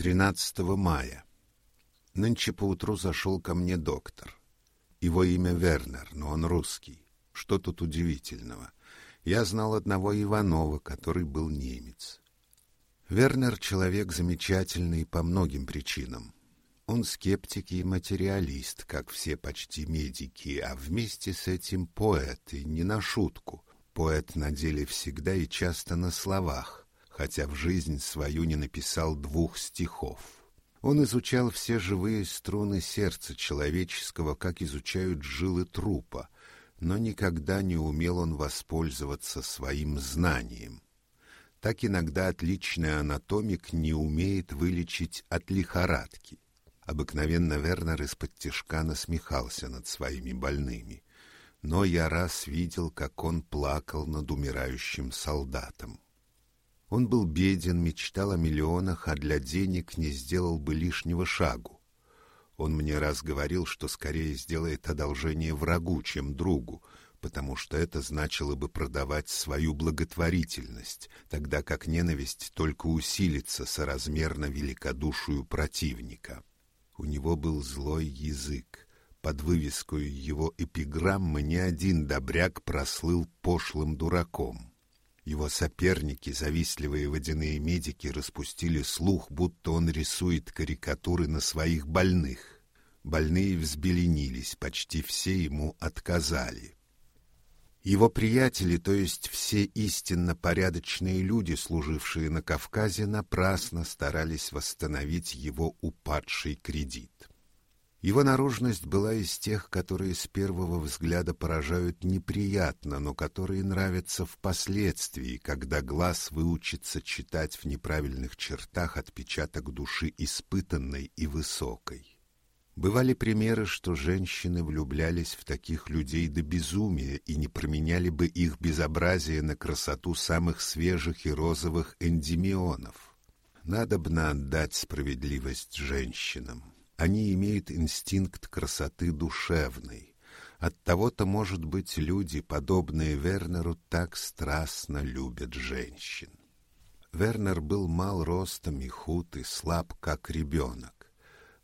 13 мая. Нынче поутру зашел ко мне доктор. Его имя Вернер, но он русский. Что тут удивительного? Я знал одного Иванова, который был немец. Вернер человек замечательный по многим причинам. Он скептик и материалист, как все почти медики, а вместе с этим поэт, и не на шутку. Поэт на деле всегда и часто на словах, хотя в жизнь свою не написал двух стихов. Он изучал все живые струны сердца человеческого, как изучают жилы трупа, но никогда не умел он воспользоваться своим знанием. Так иногда отличный анатомик не умеет вылечить от лихорадки. Обыкновенно Вернер из-под тишка насмехался над своими больными. Но я раз видел, как он плакал над умирающим солдатом. Он был беден, мечтал о миллионах, а для денег не сделал бы лишнего шагу. Он мне раз говорил, что скорее сделает одолжение врагу, чем другу, потому что это значило бы продавать свою благотворительность, тогда как ненависть только усилится соразмерно великодушию противника. У него был злой язык. Под вывеской его эпиграммы ни один добряк прослыл пошлым дураком. Его соперники, завистливые водяные медики, распустили слух, будто он рисует карикатуры на своих больных. Больные взбеленились, почти все ему отказали. Его приятели, то есть все истинно порядочные люди, служившие на Кавказе, напрасно старались восстановить его упадший кредит. Его наружность была из тех, которые с первого взгляда поражают неприятно, но которые нравятся впоследствии, когда глаз выучится читать в неправильных чертах отпечаток души испытанной и высокой. Бывали примеры, что женщины влюблялись в таких людей до безумия и не променяли бы их безобразие на красоту самых свежих и розовых эндемионов. Надобно отдать справедливость женщинам. Они имеют инстинкт красоты душевной. Оттого-то, может быть, люди, подобные Вернеру, так страстно любят женщин. Вернер был мал ростом и худ, и слаб, как ребенок.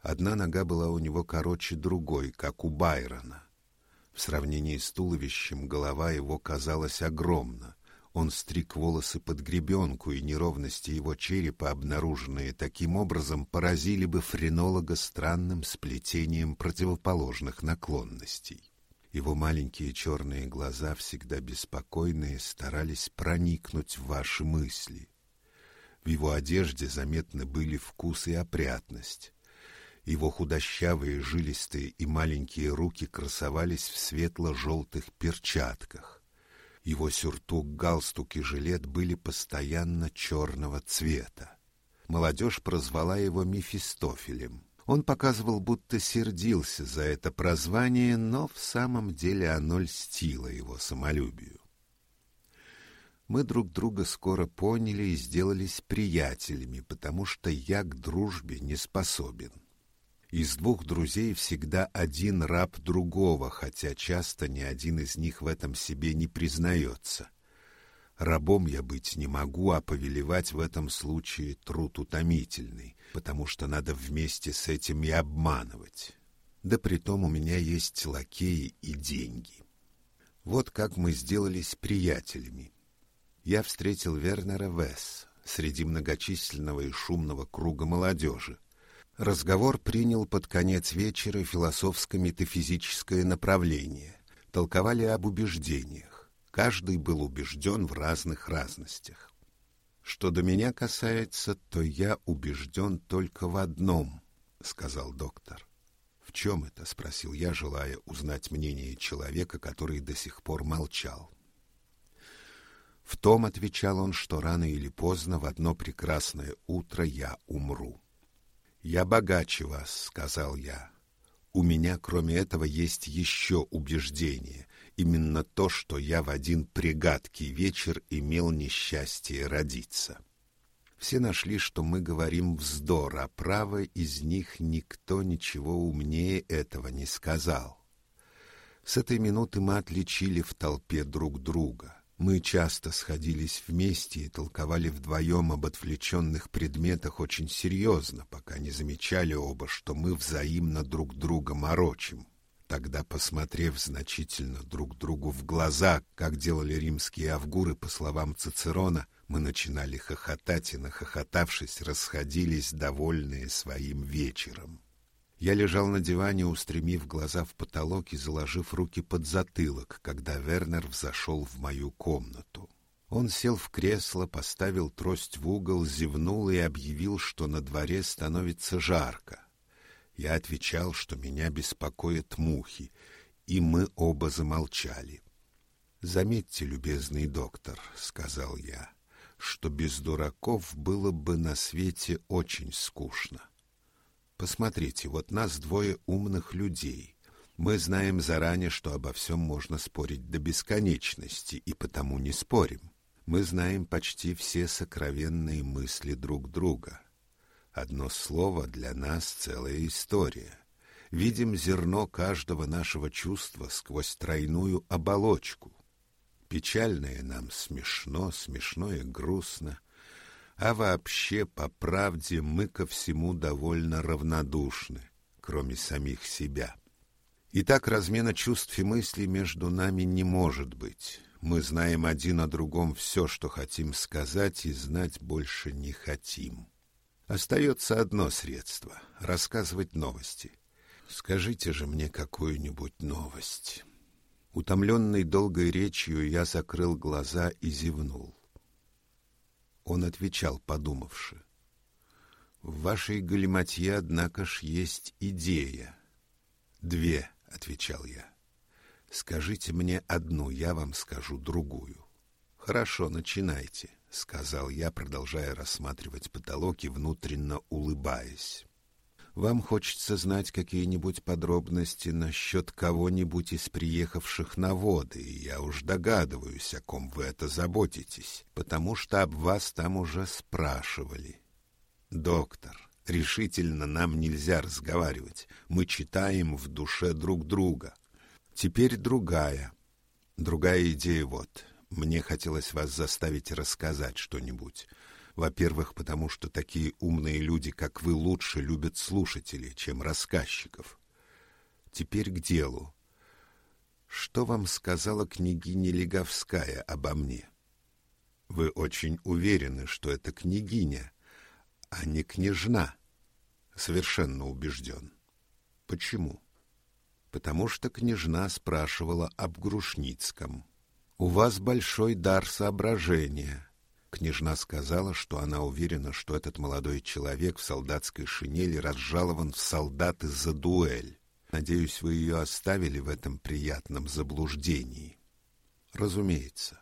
Одна нога была у него короче другой, как у Байрона. В сравнении с туловищем голова его казалась огромна. Он стриг волосы под гребенку, и неровности его черепа, обнаруженные таким образом, поразили бы френолога странным сплетением противоположных наклонностей. Его маленькие черные глаза, всегда беспокойные, старались проникнуть в ваши мысли. В его одежде заметны были вкус и опрятность. Его худощавые, жилистые и маленькие руки красовались в светло-желтых перчатках. Его сюртук, галстук и жилет были постоянно черного цвета. Молодежь прозвала его Мефистофелем. Он показывал, будто сердился за это прозвание, но в самом деле оно льстило его самолюбию. Мы друг друга скоро поняли и сделались приятелями, потому что я к дружбе не способен. Из двух друзей всегда один раб другого, хотя часто ни один из них в этом себе не признается. Рабом я быть не могу, а повелевать в этом случае труд утомительный, потому что надо вместе с этим и обманывать. Да притом у меня есть лакеи и деньги. Вот как мы сделались приятелями. Я встретил Вернера Весс среди многочисленного и шумного круга молодежи. Разговор принял под конец вечера философско-метафизическое направление. Толковали об убеждениях. Каждый был убежден в разных разностях. Что до меня касается, то я убежден только в одном, сказал доктор. В чем это? спросил я, желая узнать мнение человека, который до сих пор молчал. В том отвечал он, что рано или поздно в одно прекрасное утро я умру. «Я богаче вас», — сказал я. «У меня, кроме этого, есть еще убеждение. Именно то, что я в один пригадкий вечер имел несчастье родиться». Все нашли, что мы говорим вздор, а право из них никто ничего умнее этого не сказал. С этой минуты мы отличили в толпе друг друга. Мы часто сходились вместе и толковали вдвоем об отвлеченных предметах очень серьезно, пока не замечали оба, что мы взаимно друг друга морочим. Тогда, посмотрев значительно друг другу в глаза, как делали римские авгуры, по словам Цицерона, мы начинали хохотать и, нахохотавшись, расходились, довольные своим вечером. Я лежал на диване, устремив глаза в потолок и заложив руки под затылок, когда Вернер взошел в мою комнату. Он сел в кресло, поставил трость в угол, зевнул и объявил, что на дворе становится жарко. Я отвечал, что меня беспокоят мухи, и мы оба замолчали. «Заметьте, любезный доктор», — сказал я, — «что без дураков было бы на свете очень скучно». Посмотрите, вот нас двое умных людей. Мы знаем заранее, что обо всем можно спорить до бесконечности, и потому не спорим. Мы знаем почти все сокровенные мысли друг друга. Одно слово для нас целая история. Видим зерно каждого нашего чувства сквозь тройную оболочку. Печальное нам смешно, смешное грустно, а вообще, по правде, мы ко всему довольно равнодушны, кроме самих себя. И так размена чувств и мыслей между нами не может быть. Мы знаем один о другом все, что хотим сказать, и знать больше не хотим. Остается одно средство — рассказывать новости. Скажите же мне какую-нибудь новость. Утомленный долгой речью, я закрыл глаза и зевнул. Он отвечал, подумавши. В вашей галиматье, однако ж, есть идея. Две, отвечал я. Скажите мне одну, я вам скажу другую. Хорошо, начинайте, сказал я, продолжая рассматривать потолок и внутренно улыбаясь. Вам хочется знать какие-нибудь подробности насчет кого-нибудь из приехавших на воды, и я уж догадываюсь, о ком вы это заботитесь, потому что об вас там уже спрашивали. Доктор, решительно нам нельзя разговаривать. Мы читаем в душе друг друга. Теперь другая. Другая идея вот. Мне хотелось вас заставить рассказать что-нибудь. Во-первых, потому что такие умные люди, как вы, лучше любят слушателей, чем рассказчиков. Теперь к делу. Что вам сказала княгиня Леговская обо мне? Вы очень уверены, что это княгиня, а не княжна? Совершенно убежден. Почему? Потому что княжна спрашивала об Грушницком. У вас большой дар соображения. Княжна сказала, что она уверена, что этот молодой человек в солдатской шинели разжалован в солдаты за дуэль. Надеюсь, вы ее оставили в этом приятном заблуждении. Разумеется.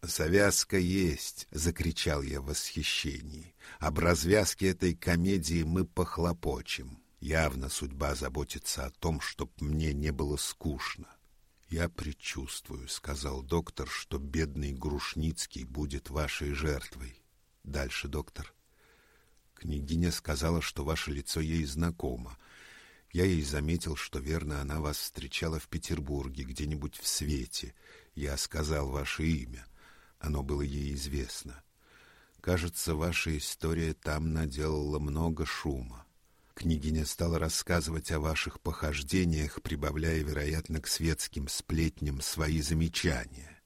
«Завязка есть!» — закричал я в восхищении. «Об развязке этой комедии мы похлопочем. Явно судьба заботится о том, чтоб мне не было скучно. «Я предчувствую», — сказал доктор, — «что бедный Грушницкий будет вашей жертвой». Дальше, доктор. Княгиня сказала, что ваше лицо ей знакомо. Я ей заметил, что, верно, она вас встречала в Петербурге, где-нибудь в свете. Я сказал ваше имя. Оно было ей известно. Кажется, ваша история там наделала много шума. Княгиня стала рассказывать о ваших похождениях, прибавляя, вероятно, к светским сплетням свои замечания.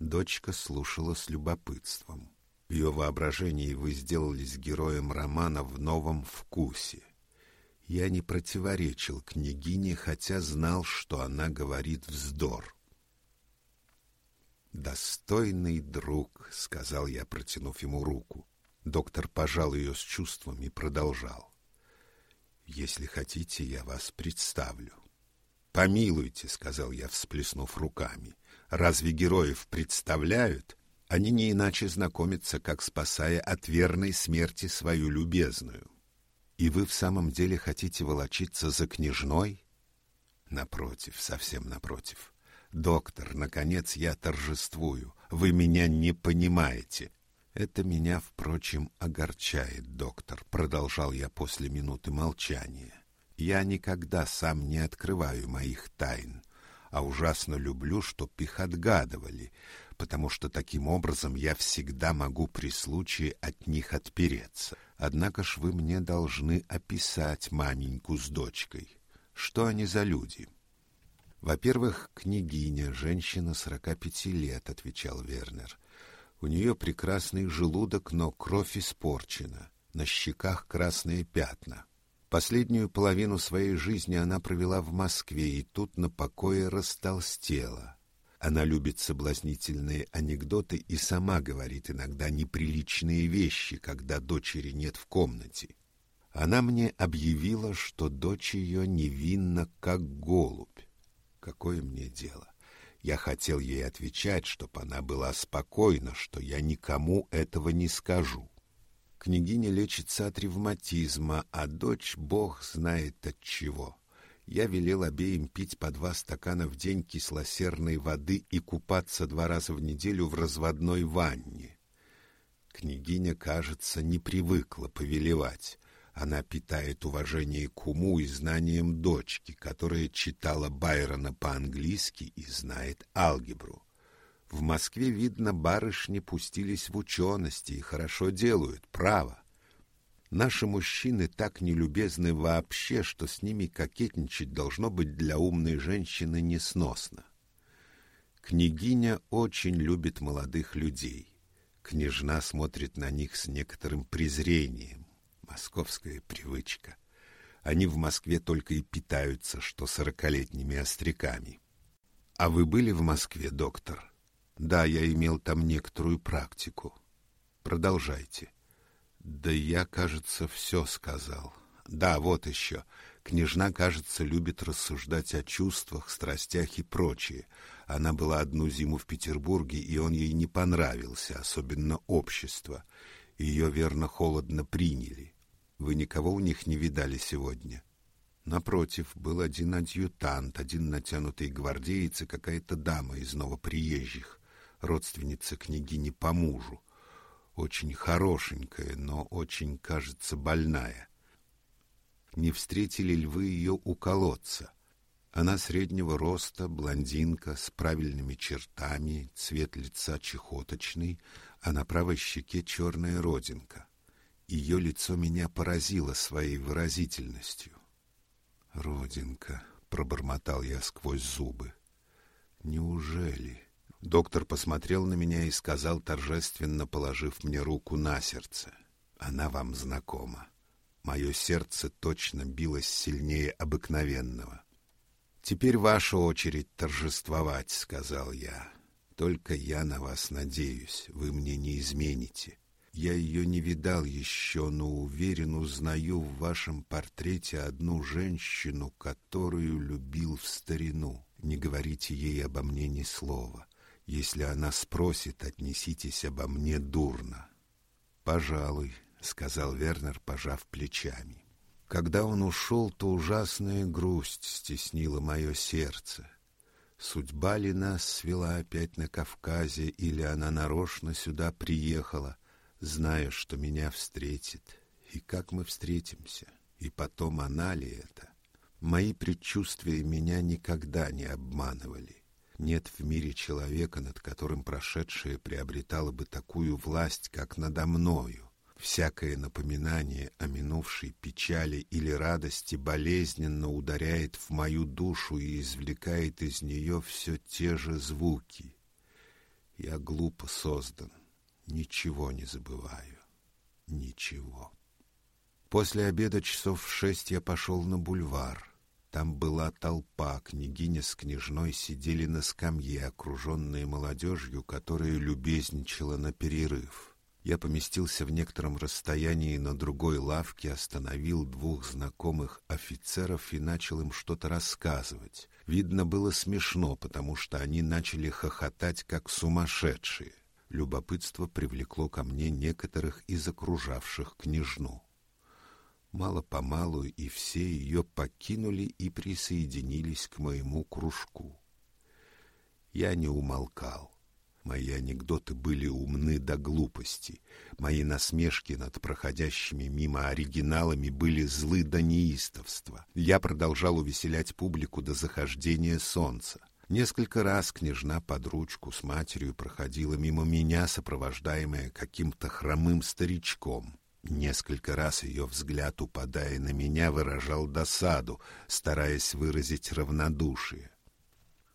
Дочка слушала с любопытством. В ее воображении вы сделались героем романа в новом вкусе. Я не противоречил княгине, хотя знал, что она говорит вздор. «Достойный друг», — сказал я, протянув ему руку. Доктор пожал ее с чувством и продолжал. Если хотите, я вас представлю. Помилуйте, сказал я, всплеснув руками. Разве героев представляют? Они не иначе знакомятся, как спасая от верной смерти свою любезную. И вы в самом деле хотите волочиться за княжной? Напротив, совсем напротив. Доктор, наконец я торжествую. Вы меня не понимаете. Это меня, впрочем, огорчает, доктор, продолжал я после минуты молчания. Я никогда сам не открываю моих тайн, а ужасно люблю, чтоб их отгадывали, потому что таким образом я всегда могу при случае от них отпереться. Однако ж вы мне должны описать маменьку с дочкой. Что они за люди? Во-первых, княгиня, женщина сорока пяти лет, отвечал Вернер. У нее прекрасный желудок, но кровь испорчена, на щеках красные пятна. Последнюю половину своей жизни она провела в Москве и тут на покое растолстела. Она любит соблазнительные анекдоты и сама говорит иногда неприличные вещи, когда дочери нет в комнате. Она мне объявила, что дочь ее невинна, как голубь. Какое мне дело? Я хотел ей отвечать, чтоб она была спокойна, что я никому этого не скажу. Княгиня лечится от ревматизма, а дочь бог знает от чего. Я велел обеим пить по два стакана в день кислосерной воды и купаться два раза в неделю в разводной ванне. Княгиня, кажется, не привыкла повелевать. Она питает уважение к уму и знанием дочки, которая читала Байрона по-английски и знает алгебру. В Москве, видно, барышни пустились в учености и хорошо делают, право. Наши мужчины так нелюбезны вообще, что с ними кокетничать должно быть для умной женщины несносно. Княгиня очень любит молодых людей. Княжна смотрит на них с некоторым презрением. Московская привычка. Они в Москве только и питаются, что сорокалетними остряками. А вы были в Москве, доктор? Да, я имел там некоторую практику. Продолжайте. Да я, кажется, все сказал. Да, вот еще. Княжна, кажется, любит рассуждать о чувствах, страстях и прочее. Она была одну зиму в Петербурге, и он ей не понравился, особенно общество. Ее, верно, холодно приняли. Вы никого у них не видали сегодня? Напротив, был один адъютант, один натянутый гвардеец и какая-то дама из новоприезжих родственница княгини по мужу. Очень хорошенькая, но очень, кажется, больная. Не встретили ли вы ее у колодца? Она среднего роста, блондинка, с правильными чертами, цвет лица чехоточный, а на правой щеке черная родинка. Ее лицо меня поразило своей выразительностью. «Родинка», — пробормотал я сквозь зубы. «Неужели?» Доктор посмотрел на меня и сказал, торжественно положив мне руку на сердце. «Она вам знакома. Мое сердце точно билось сильнее обыкновенного». «Теперь ваша очередь торжествовать», — сказал я. «Только я на вас надеюсь, вы мне не измените. Я ее не видал еще, но уверен, узнаю в вашем портрете одну женщину, которую любил в старину. Не говорите ей обо мне ни слова. Если она спросит, отнеситесь обо мне дурно. Пожалуй, сказал Вернер, пожав плечами. Когда он ушел, то ужасная грусть стеснила мое сердце. Судьба ли нас свела опять на Кавказе, или она нарочно сюда приехала, зная, что меня встретит, и как мы встретимся, и потом она ли это? Мои предчувствия меня никогда не обманывали. Нет в мире человека, над которым прошедшее приобретало бы такую власть, как надо мною. Всякое напоминание о минувшей печали или радости болезненно ударяет в мою душу и извлекает из нее все те же звуки. Я глупо создан, ничего не забываю, ничего. После обеда часов в шесть я пошел на бульвар. Там была толпа, княгиня с княжной сидели на скамье, окруженные молодежью, которая любезничала на перерыв. Я поместился в некотором расстоянии на другой лавке, остановил двух знакомых офицеров и начал им что-то рассказывать. Видно было смешно, потому что они начали хохотать, как сумасшедшие. Любопытство привлекло ко мне некоторых из окружавших княжну. Мало-помалу и все ее покинули и присоединились к моему кружку. Я не умолкал. Мои анекдоты были умны до глупости. Мои насмешки над проходящими мимо оригиналами были злы до неистовства. Я продолжал увеселять публику до захождения солнца. Несколько раз княжна под ручку с матерью проходила мимо меня, сопровождаемая каким-то хромым старичком. Несколько раз ее взгляд, упадая на меня, выражал досаду, стараясь выразить равнодушие.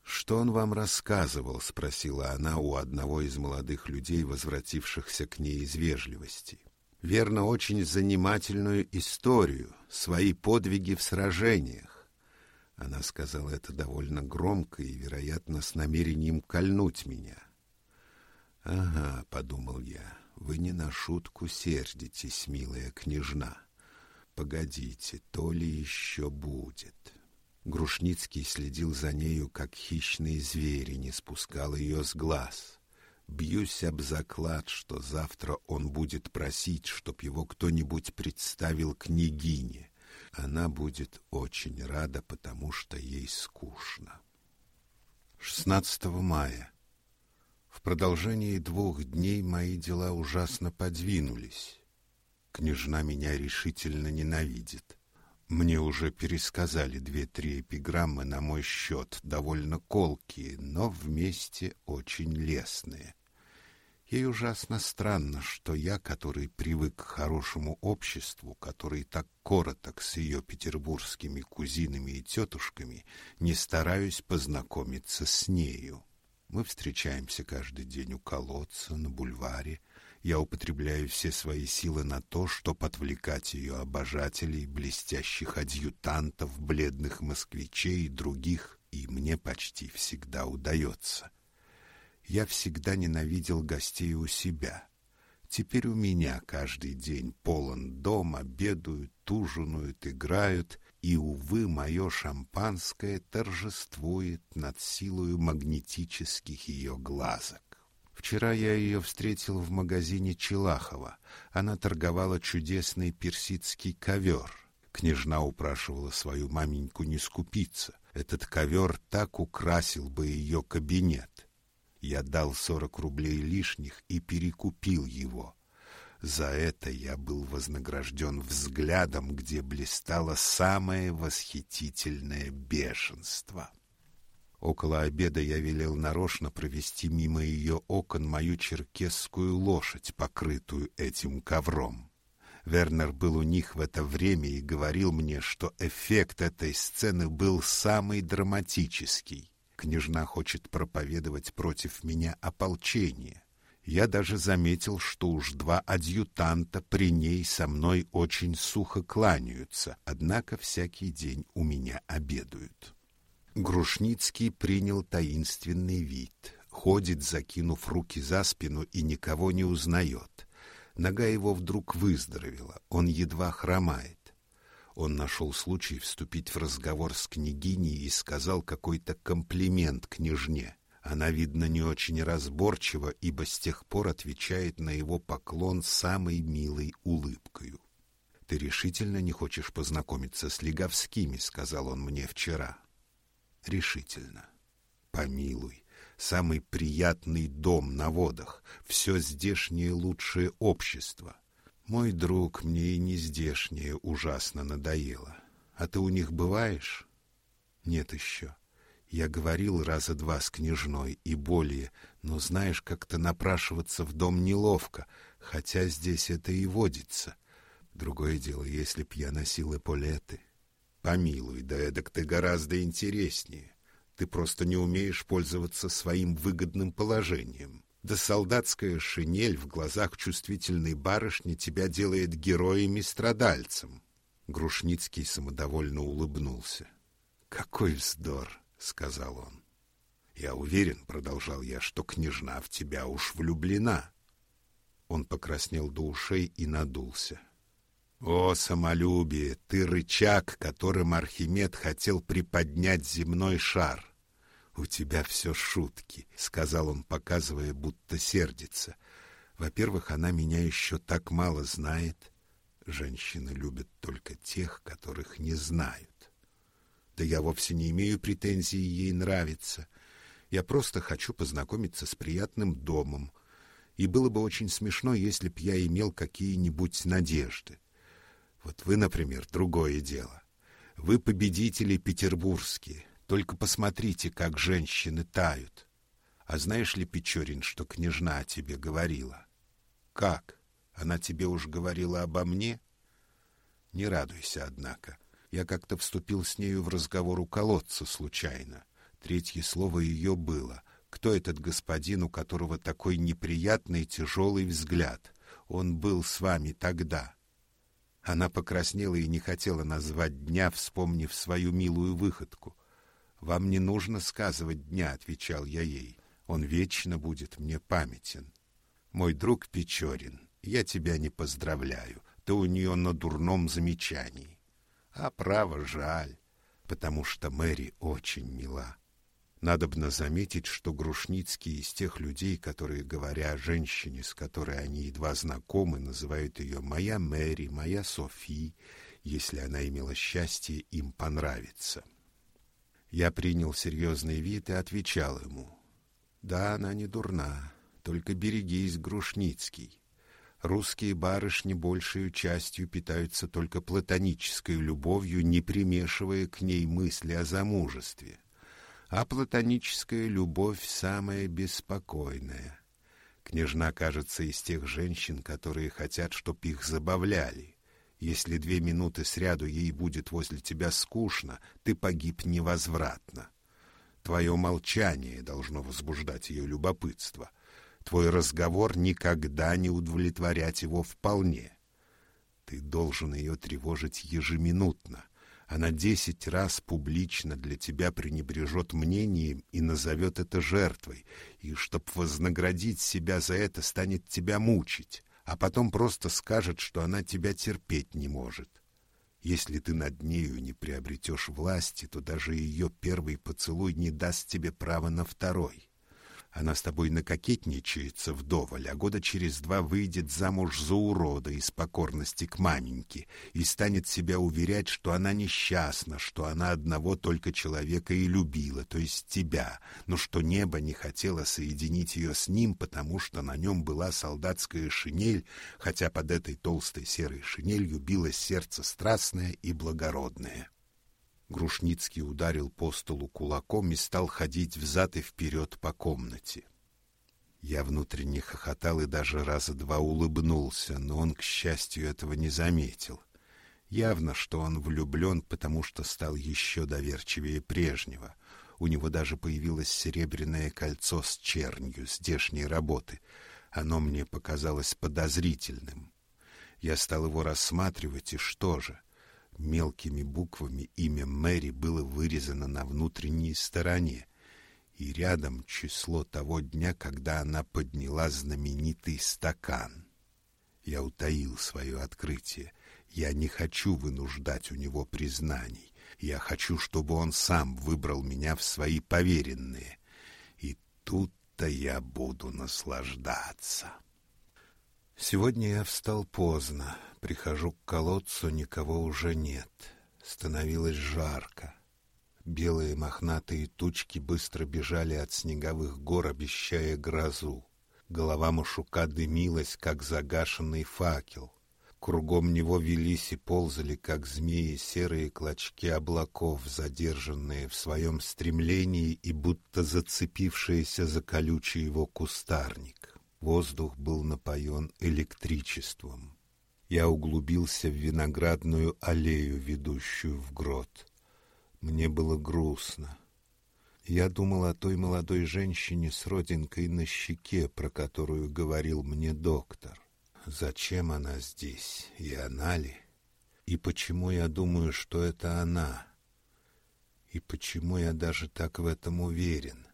«Что он вам рассказывал?» — спросила она у одного из молодых людей, возвратившихся к ней из вежливости. «Верно, очень занимательную историю, свои подвиги в сражениях». Она сказала это довольно громко и, вероятно, с намерением кольнуть меня. «Ага», — подумал я, — «вы не на шутку сердитесь, милая княжна. Погодите, то ли еще будет». Грушницкий следил за нею, как хищные звери, не спускал ее с глаз. Бьюсь об заклад, что завтра он будет просить, чтоб его кто-нибудь представил княгине. Она будет очень рада, потому что ей скучно. 16 мая. В продолжении двух дней мои дела ужасно подвинулись. Княжна меня решительно ненавидит. Мне уже пересказали две-три эпиграммы на мой счет, довольно колкие, но вместе очень лестные. Ей ужасно странно, что я, который привык к хорошему обществу, который так короток с ее петербургскими кузинами и тетушками, не стараюсь познакомиться с нею. Мы встречаемся каждый день у колодца, на бульваре, я употребляю все свои силы на то, чтобы отвлекать ее обожателей, блестящих адъютантов, бледных москвичей и других, и мне почти всегда удается. Я всегда ненавидел гостей у себя. Теперь у меня каждый день полон дом, обедают, ужинают, играют, и, увы, мое шампанское торжествует над силою магнетических ее глазок. Вчера я ее встретил в магазине Челахова. Она торговала чудесный персидский ковер. Княжна упрашивала свою маменьку не скупиться. Этот ковер так украсил бы ее кабинет. Я дал сорок рублей лишних и перекупил его. За это я был вознагражден взглядом, где блистало самое восхитительное бешенство. Около обеда я велел нарочно провести мимо ее окон мою черкесскую лошадь, покрытую этим ковром. Вернер был у них в это время и говорил мне, что эффект этой сцены был самый драматический. Княжна хочет проповедовать против меня ополчение. Я даже заметил, что уж два адъютанта при ней со мной очень сухо кланяются, однако всякий день у меня обедают. Грушницкий принял таинственный вид, ходит, закинув руки за спину и никого не узнает. Нога его вдруг выздоровела, он едва хромает. Он нашел случай вступить в разговор с княгиней и сказал какой-то комплимент княжне. Она, видно, не очень разборчива, ибо с тех пор отвечает на его поклон самой милой улыбкою. «Ты решительно не хочешь познакомиться с Леговскими?» — сказал он мне вчера решительно. Помилуй, самый приятный дом на водах, все здешнее лучшее общество. Мой друг, мне и не здешнее ужасно надоело. А ты у них бываешь? Нет еще. Я говорил раза два с княжной и более, но знаешь, как-то напрашиваться в дом неловко, хотя здесь это и водится. Другое дело, если б я носил эполеты. Помилуй, да эдак ты гораздо интереснее. Ты просто не умеешь пользоваться своим выгодным положением. Да солдатская шинель в глазах чувствительной барышни тебя делает героем и страдальцем. Грушницкий самодовольно улыбнулся. «Какой вздор!» — сказал он. «Я уверен, — продолжал я, — что княжна в тебя уж влюблена». Он покраснел до ушей и надулся. О, самолюбие, ты рычаг, которым Архимед хотел приподнять земной шар. У тебя все шутки, сказал он, показывая, будто сердится. Во-первых, она меня еще так мало знает. Женщины любят только тех, которых не знают. Да я вовсе не имею претензий ей нравиться. Я просто хочу познакомиться с приятным домом. И было бы очень смешно, если б я имел какие-нибудь надежды. Вот вы, например, другое дело. Вы победители петербургские, Только посмотрите, как женщины тают. А знаешь ли, Печорин, что княжна о тебе говорила? Как? Она тебе уж говорила обо мне? Не радуйся, однако. Я как-то вступил с нею в разговор у колодца случайно. Третье слово ее было. Кто этот господин, у которого такой неприятный тяжелый взгляд? Он был с вами тогда. Она покраснела и не хотела назвать дня, вспомнив свою милую выходку. «Вам не нужно сказывать дня», — отвечал я ей. «Он вечно будет мне памятен». «Мой друг Печорин, я тебя не поздравляю. Ты у нее на дурном замечании. А право жаль, потому что Мэри очень мила». Надобно заметить, что Грушницкий из тех людей, которые, говоря о женщине, с которой они едва знакомы, называют ее «моя Мэри», «моя Софи», если она имела счастье им понравиться. Я принял серьезный вид и отвечал ему. «Да, она не дурна, только берегись, Грушницкий. Русские барышни большей частью питаются только платонической любовью, не примешивая к ней мысли о замужестве. А платоническая любовь самая беспокойная. Княжна, кажется, из тех женщин, которые хотят, чтоб их забавляли. Если две минуты сряду ей будет возле тебя скучно, ты погиб невозвратно. Твое молчание должно возбуждать ее любопытство. Твой разговор никогда не удовлетворять его вполне. Ты должен ее тревожить ежеминутно. Она десять раз публично для тебя пренебрежет мнением и назовет это жертвой, и, чтоб вознаградить себя за это, станет тебя мучить а потом просто скажет, что она тебя терпеть не может. Если ты над нею не приобретешь власти, то даже ее первый поцелуй не даст тебе права на второй. Она с тобой накокетничается вдоволь, а года через два выйдет замуж за урода из покорности к маменьке и станет себя уверять, что она несчастна, что она одного только человека и любила, то есть тебя, но что небо не хотело соединить ее с ним, потому что на нем была солдатская шинель, хотя под этой толстой серой шинелью билось сердце страстное и благородное. Грушницкий ударил по столу кулаком и стал ходить взад и вперед по комнате. Я внутренне хохотал и даже раза два улыбнулся, но он, к счастью, этого не заметил. Явно, что он влюблен, потому что стал еще доверчивее прежнего. У него даже появилось серебряное кольцо с чернью здешней работы. Оно мне показалось подозрительным. Я стал его рассматривать, и что же? Мелкими буквами имя Мэри было вырезано на внутренней стороне, и рядом число того дня, когда она подняла знаменитый стакан. Я утаил свое открытие. Я не хочу вынуждать у него признаний. Я хочу, чтобы он сам выбрал меня в свои поверенные. И тут-то я буду наслаждаться. Сегодня я встал поздно. Прихожу к колодцу, никого уже нет. Становилось жарко. Белые мохнатые тучки быстро бежали от снеговых гор, обещая грозу. Голова Машука дымилась, как загашенный факел. Кругом него велись и ползали, как змеи, серые клочки облаков, задержанные в своем стремлении и будто зацепившиеся за колючий его кустарник. Воздух был напоен электричеством. Я углубился в виноградную аллею, ведущую в грот. Мне было грустно. Я думал о той молодой женщине с родинкой на щеке, про которую говорил мне доктор. Зачем она здесь? И она ли? И почему я думаю, что это она? И почему я даже так в этом уверен?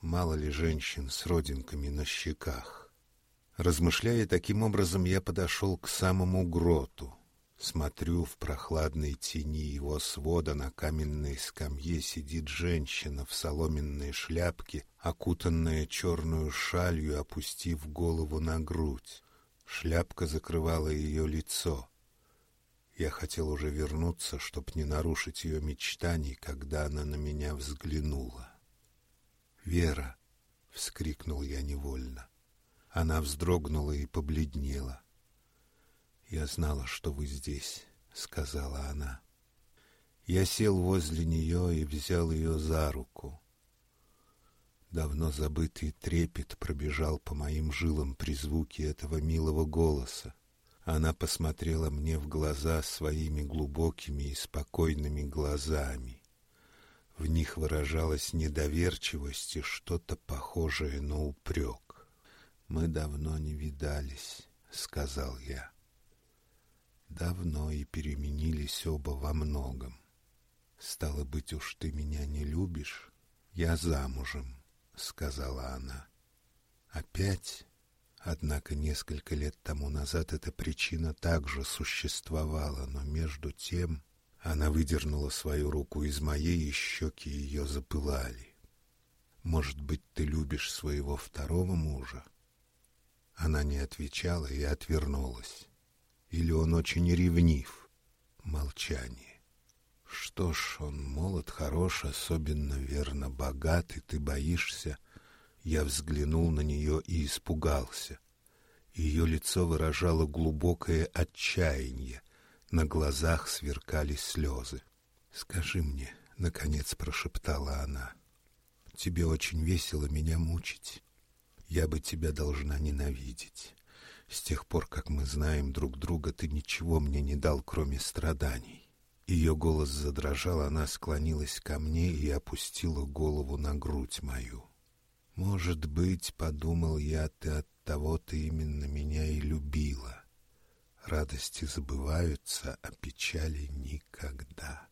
Мало ли женщин с родинками на щеках. Размышляя таким образом, я подошел к самому гроту. Смотрю, в прохладной тени его свода на каменной скамье сидит женщина в соломенной шляпке, окутанная черную шалью, опустив голову на грудь. Шляпка закрывала ее лицо. Я хотел уже вернуться, чтоб не нарушить ее мечтаний, когда она на меня взглянула. «Вера!» — вскрикнул я невольно. Она вздрогнула и побледнела. «Я знала, что вы здесь», — сказала она. Я сел возле нее и взял ее за руку. Давно забытый трепет пробежал по моим жилам при звуке этого милого голоса. Она посмотрела мне в глаза своими глубокими и спокойными глазами. В них выражалась недоверчивость и что-то похожее на упрек. «Мы давно не видались», — сказал я. «Давно и переменились оба во многом. Стало быть, уж ты меня не любишь? Я замужем» сказала она. Опять? Однако несколько лет тому назад эта причина также существовала, но между тем она выдернула свою руку из моей, и щеки ее запылали. Может быть, ты любишь своего второго мужа? Она не отвечала и отвернулась. Или он очень ревнив? Молчание. Что ж, он молод, хорош, особенно верно богат, и ты боишься. Я взглянул на нее и испугался. Ее лицо выражало глубокое отчаяние, на глазах сверкали слезы. «Скажи мне», — наконец прошептала она, — «тебе очень весело меня мучить. Я бы тебя должна ненавидеть. С тех пор, как мы знаем друг друга, ты ничего мне не дал, кроме страданий. Ее голос задрожал, она склонилась ко мне и опустила голову на грудь мою. «Может быть, — подумал я, — ты от того-то именно меня и любила. Радости забываются, а печали никогда».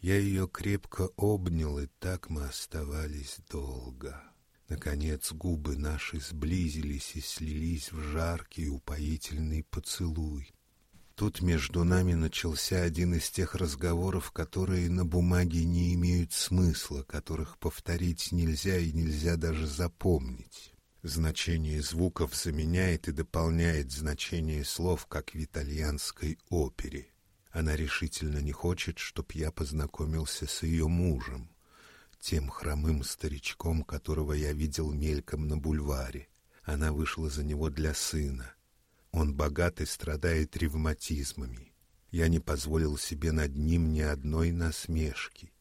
Я ее крепко обнял, и так мы оставались долго. Наконец губы наши сблизились и слились в жаркий упоительный поцелуй. Тут между нами начался один из тех разговоров, которые на бумаге не имеют смысла, которых повторить нельзя и нельзя даже запомнить. Значение звуков заменяет и дополняет значение слов, как в итальянской опере. Она решительно не хочет, чтоб я познакомился с ее мужем, тем хромым старичком, которого я видел мельком на бульваре. Она вышла за него для сына. Он богат и страдает ревматизмами. Я не позволил себе над ним ни одной насмешки.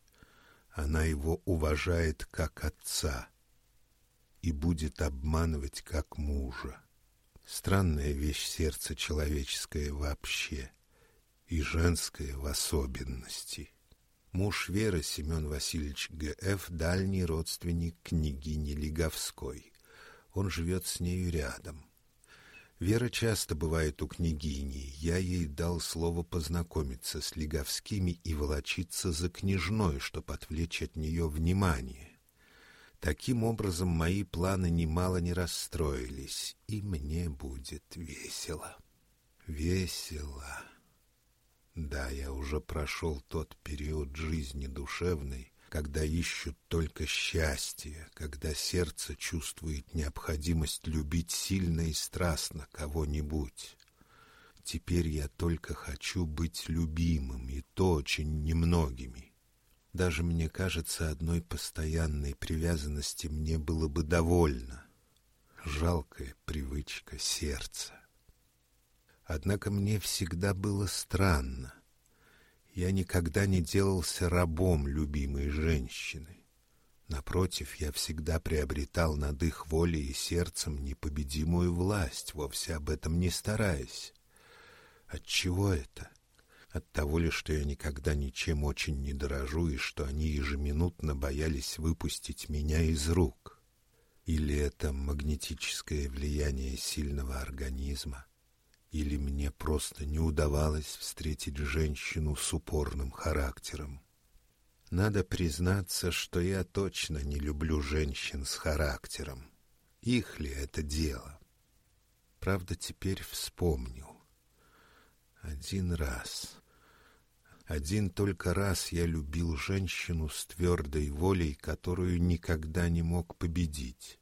Она его уважает как отца и будет обманывать как мужа. Странная вещь сердце человеческое вообще и женское в особенности. Муж Веры Семен Васильевич Г.Ф. дальний родственник княгини Лиговской. Он живет с нею рядом. Вера часто бывает у княгини. Я ей дал слово познакомиться с Лиговскими и волочиться за княжной, чтобы отвлечь от нее внимание. Таким образом, мои планы немало не расстроились, и мне будет весело. Весело. Да, я уже прошел тот период жизни душевной, когда ищут только счастье, когда сердце чувствует необходимость любить сильно и страстно кого-нибудь. Теперь я только хочу быть любимым, и то очень немногими. Даже, мне кажется, одной постоянной привязанности мне было бы довольно. Жалкая привычка сердца. Однако мне всегда было странно — я никогда не делался рабом любимой женщины. Напротив, я всегда приобретал над их волей и сердцем непобедимую власть, вовсе об этом не стараясь. От чего это? От того ли, что я никогда ничем очень не дорожу и что они ежеминутно боялись выпустить меня из рук? Или это магнетическое влияние сильного организма? или мне просто не удавалось встретить женщину с упорным характером. Надо признаться, что я точно не люблю женщин с характером. Их ли это дело? Правда, теперь вспомнил. Один раз... Один только раз я любил женщину с твердой волей, которую никогда не мог победить.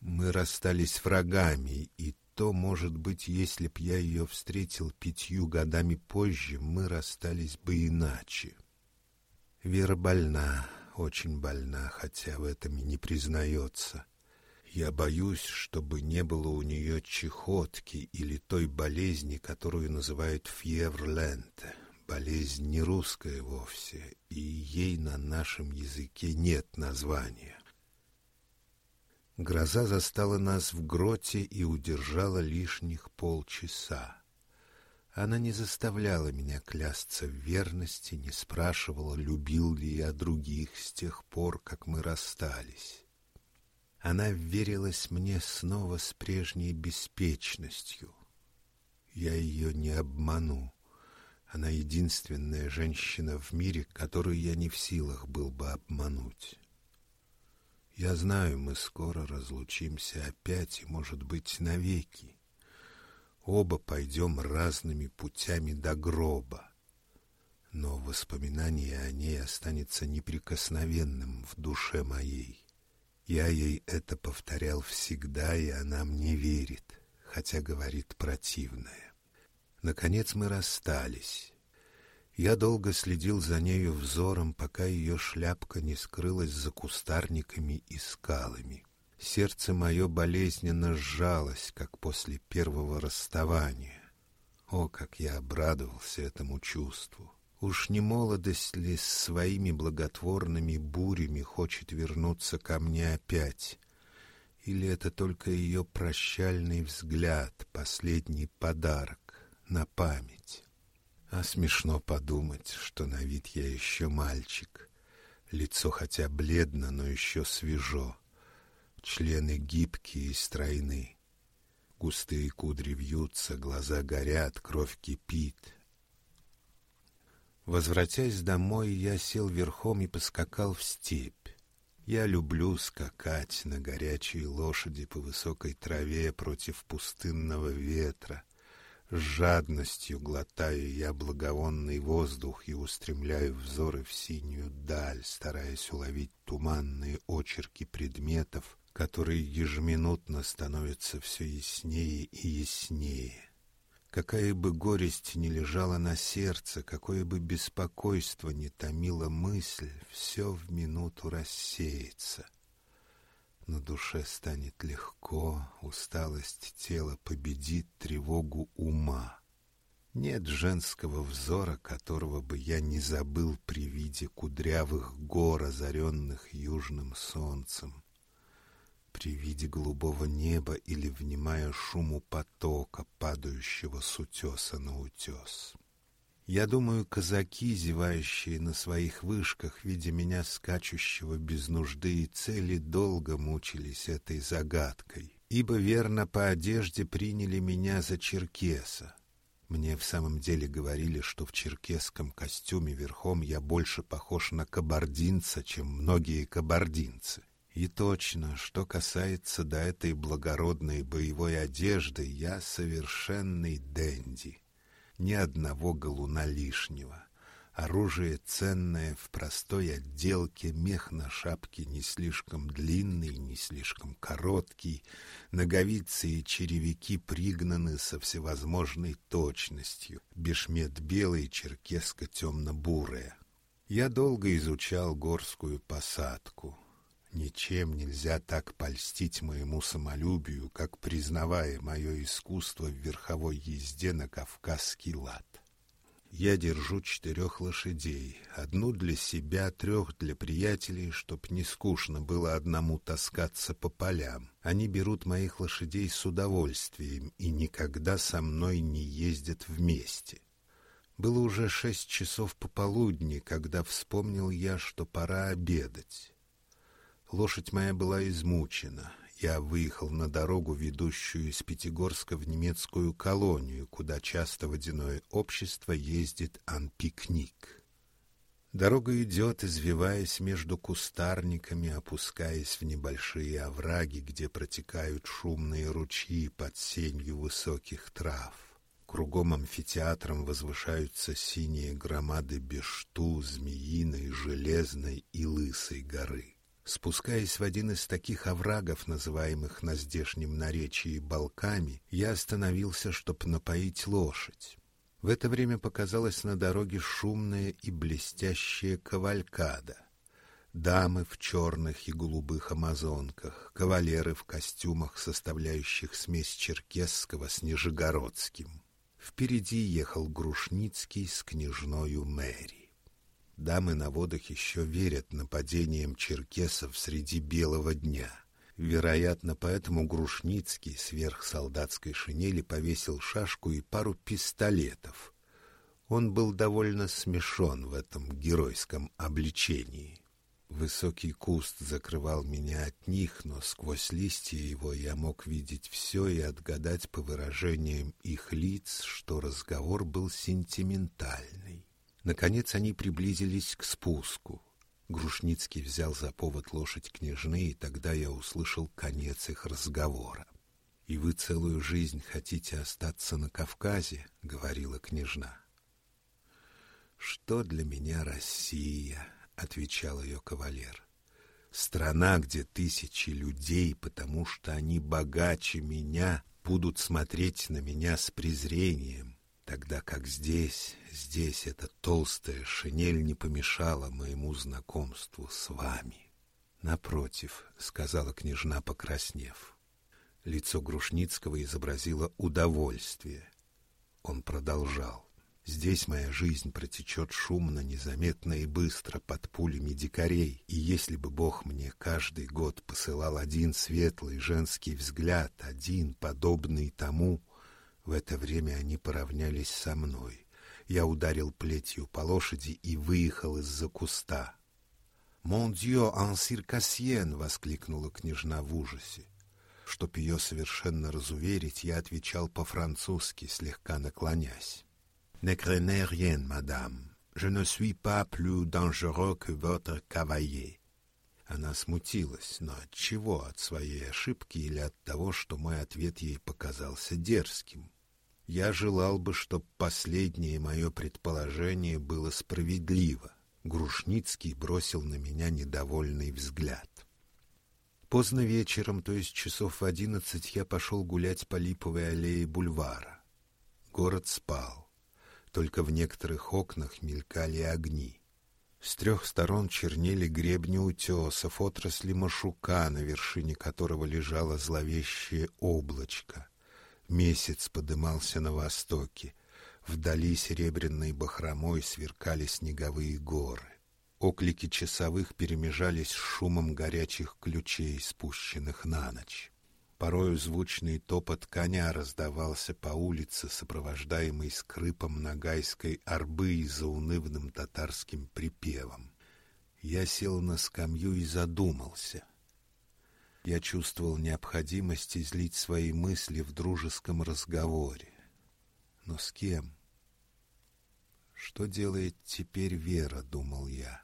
Мы расстались врагами, и то, может быть, если б я ее встретил пятью годами позже, мы расстались бы иначе. Вера больна, очень больна, хотя в этом и не признается. Я боюсь, чтобы не было у нее чехотки или той болезни, которую называют фьеврленте, болезнь не русская вовсе, и ей на нашем языке нет названия. Гроза застала нас в гроте и удержала лишних полчаса. Она не заставляла меня клясться в верности, не спрашивала, любил ли я других с тех пор, как мы расстались. Она верилась мне снова с прежней беспечностью. Я ее не обману. Она единственная женщина в мире, которую я не в силах был бы обмануть. Я знаю, мы скоро разлучимся опять и, может быть, навеки. Оба пойдем разными путями до гроба. Но воспоминание о ней останется неприкосновенным в душе моей. Я ей это повторял всегда, и она мне верит, хотя говорит противное. Наконец мы расстались. Я долго следил за нею взором, пока ее шляпка не скрылась за кустарниками и скалами. Сердце мое болезненно сжалось, как после первого расставания. О, как я обрадовался этому чувству! Уж не молодость ли с своими благотворными бурями хочет вернуться ко мне опять? Или это только ее прощальный взгляд, последний подарок на память? А смешно подумать, что на вид я еще мальчик. Лицо хотя бледно, но еще свежо. Члены гибкие и стройны. Густые кудри вьются, глаза горят, кровь кипит. Возвратясь домой, я сел верхом и поскакал в степь. Я люблю скакать на горячей лошади по высокой траве против пустынного ветра — жадностью глотаю я благовонный воздух и устремляю взоры в синюю даль, стараясь уловить туманные очерки предметов, которые ежеминутно становятся все яснее и яснее. Какая бы горесть ни лежала на сердце, какое бы беспокойство ни томила мысль, все в минуту рассеется. На душе станет легко, усталость тела победит тревогу ума. Нет женского взора, которого бы я не забыл при виде кудрявых гор, озаренных южным солнцем, при виде голубого неба или внимая шуму потока, падающего с утеса на утес. Я думаю, казаки, зевающие на своих вышках, видя меня скачущего без нужды и цели, долго мучились этой загадкой, ибо верно по одежде приняли меня за черкеса. Мне в самом деле говорили, что в черкесском костюме верхом я больше похож на кабардинца, чем многие кабардинцы. И точно, что касается до этой благородной боевой одежды, я совершенный денди ни одного галуна лишнего. Оружие ценное в простой отделке, мех на шапке не слишком длинный, не слишком короткий, ноговицы и черевики пригнаны со всевозможной точностью, бешмет белый, черкеска темно-бурая. Я долго изучал горскую посадку. Ничем нельзя так польстить моему самолюбию, как признавая мое искусство в верховой езде на кавказский лад. Я держу четырех лошадей, одну для себя, трех для приятелей, чтоб не скучно было одному таскаться по полям. Они берут моих лошадей с удовольствием и никогда со мной не ездят вместе. Было уже шесть часов пополудни, когда вспомнил я, что пора обедать. Лошадь моя была измучена. Я выехал на дорогу, ведущую из Пятигорска в немецкую колонию, куда часто водяное общество ездит ан-пикник. Дорога идет, извиваясь между кустарниками, опускаясь в небольшие овраги, где протекают шумные ручьи под сенью высоких трав. Кругом амфитеатром возвышаются синие громады Бешту, Змеиной, Железной и Лысой горы. Спускаясь в один из таких оврагов, называемых на здешнем наречии балками, я остановился, чтобы напоить лошадь. В это время показалась на дороге шумная и блестящая кавалькада. Дамы в черных и голубых амазонках, кавалеры в костюмах, составляющих смесь черкесского с нижегородским. Впереди ехал Грушницкий с княжною Мэри. Дамы на водах еще верят нападениям черкесов среди белого дня. Вероятно, поэтому Грушницкий сверх солдатской шинели повесил шашку и пару пистолетов. Он был довольно смешон в этом геройском обличении. Высокий куст закрывал меня от них, но сквозь листья его я мог видеть все и отгадать по выражениям их лиц, что разговор был сентиментальный. Наконец они приблизились к спуску. Грушницкий взял за повод лошадь княжны, и тогда я услышал конец их разговора. «И вы целую жизнь хотите остаться на Кавказе?» — говорила княжна. «Что для меня Россия?» — отвечал ее кавалер. «Страна, где тысячи людей, потому что они богаче меня, будут смотреть на меня с презрением, тогда как здесь, здесь эта толстая шинель не помешала моему знакомству с вами». «Напротив», — сказала княжна, покраснев. Лицо Грушницкого изобразило удовольствие. Он продолжал. Здесь моя жизнь протечет шумно, незаметно и быстро под пулями дикарей, и если бы Бог мне каждый год посылал один светлый женский взгляд, один, подобный тому, в это время они поравнялись со мной. Я ударил плетью по лошади и выехал из-за куста. «Мон дьё, ан сиркасьен!» — воскликнула княжна в ужасе. Чтоб ее совершенно разуверить, я отвечал по-французски, слегка наклонясь. Ne craignez rien, madame. Je ne suis pas plus dangereux que votre cavalier. Она смутилась, но от чего? От своей ошибки или от того, что мой ответ ей показался дерзким? Я желал бы, чтобы последнее мое предположение было справедливо. Грушницкий бросил на меня недовольный взгляд. Поздно вечером, то есть часов в одиннадцать, я пошел гулять по липовой аллее бульвара. Город спал только в некоторых окнах мелькали огни. С трех сторон чернели гребни утесов, отрасли машука, на вершине которого лежало зловещее облачко. Месяц подымался на востоке. Вдали серебряной бахромой сверкали снеговые горы. Оклики часовых перемежались с шумом горячих ключей, спущенных на ночь. Порою звучный топот коня раздавался по улице, сопровождаемый скрипом нагайской арбы и заунывным татарским припевом. Я сел на скамью и задумался. Я чувствовал необходимость излить свои мысли в дружеском разговоре. Но с кем? Что делает теперь Вера, думал я.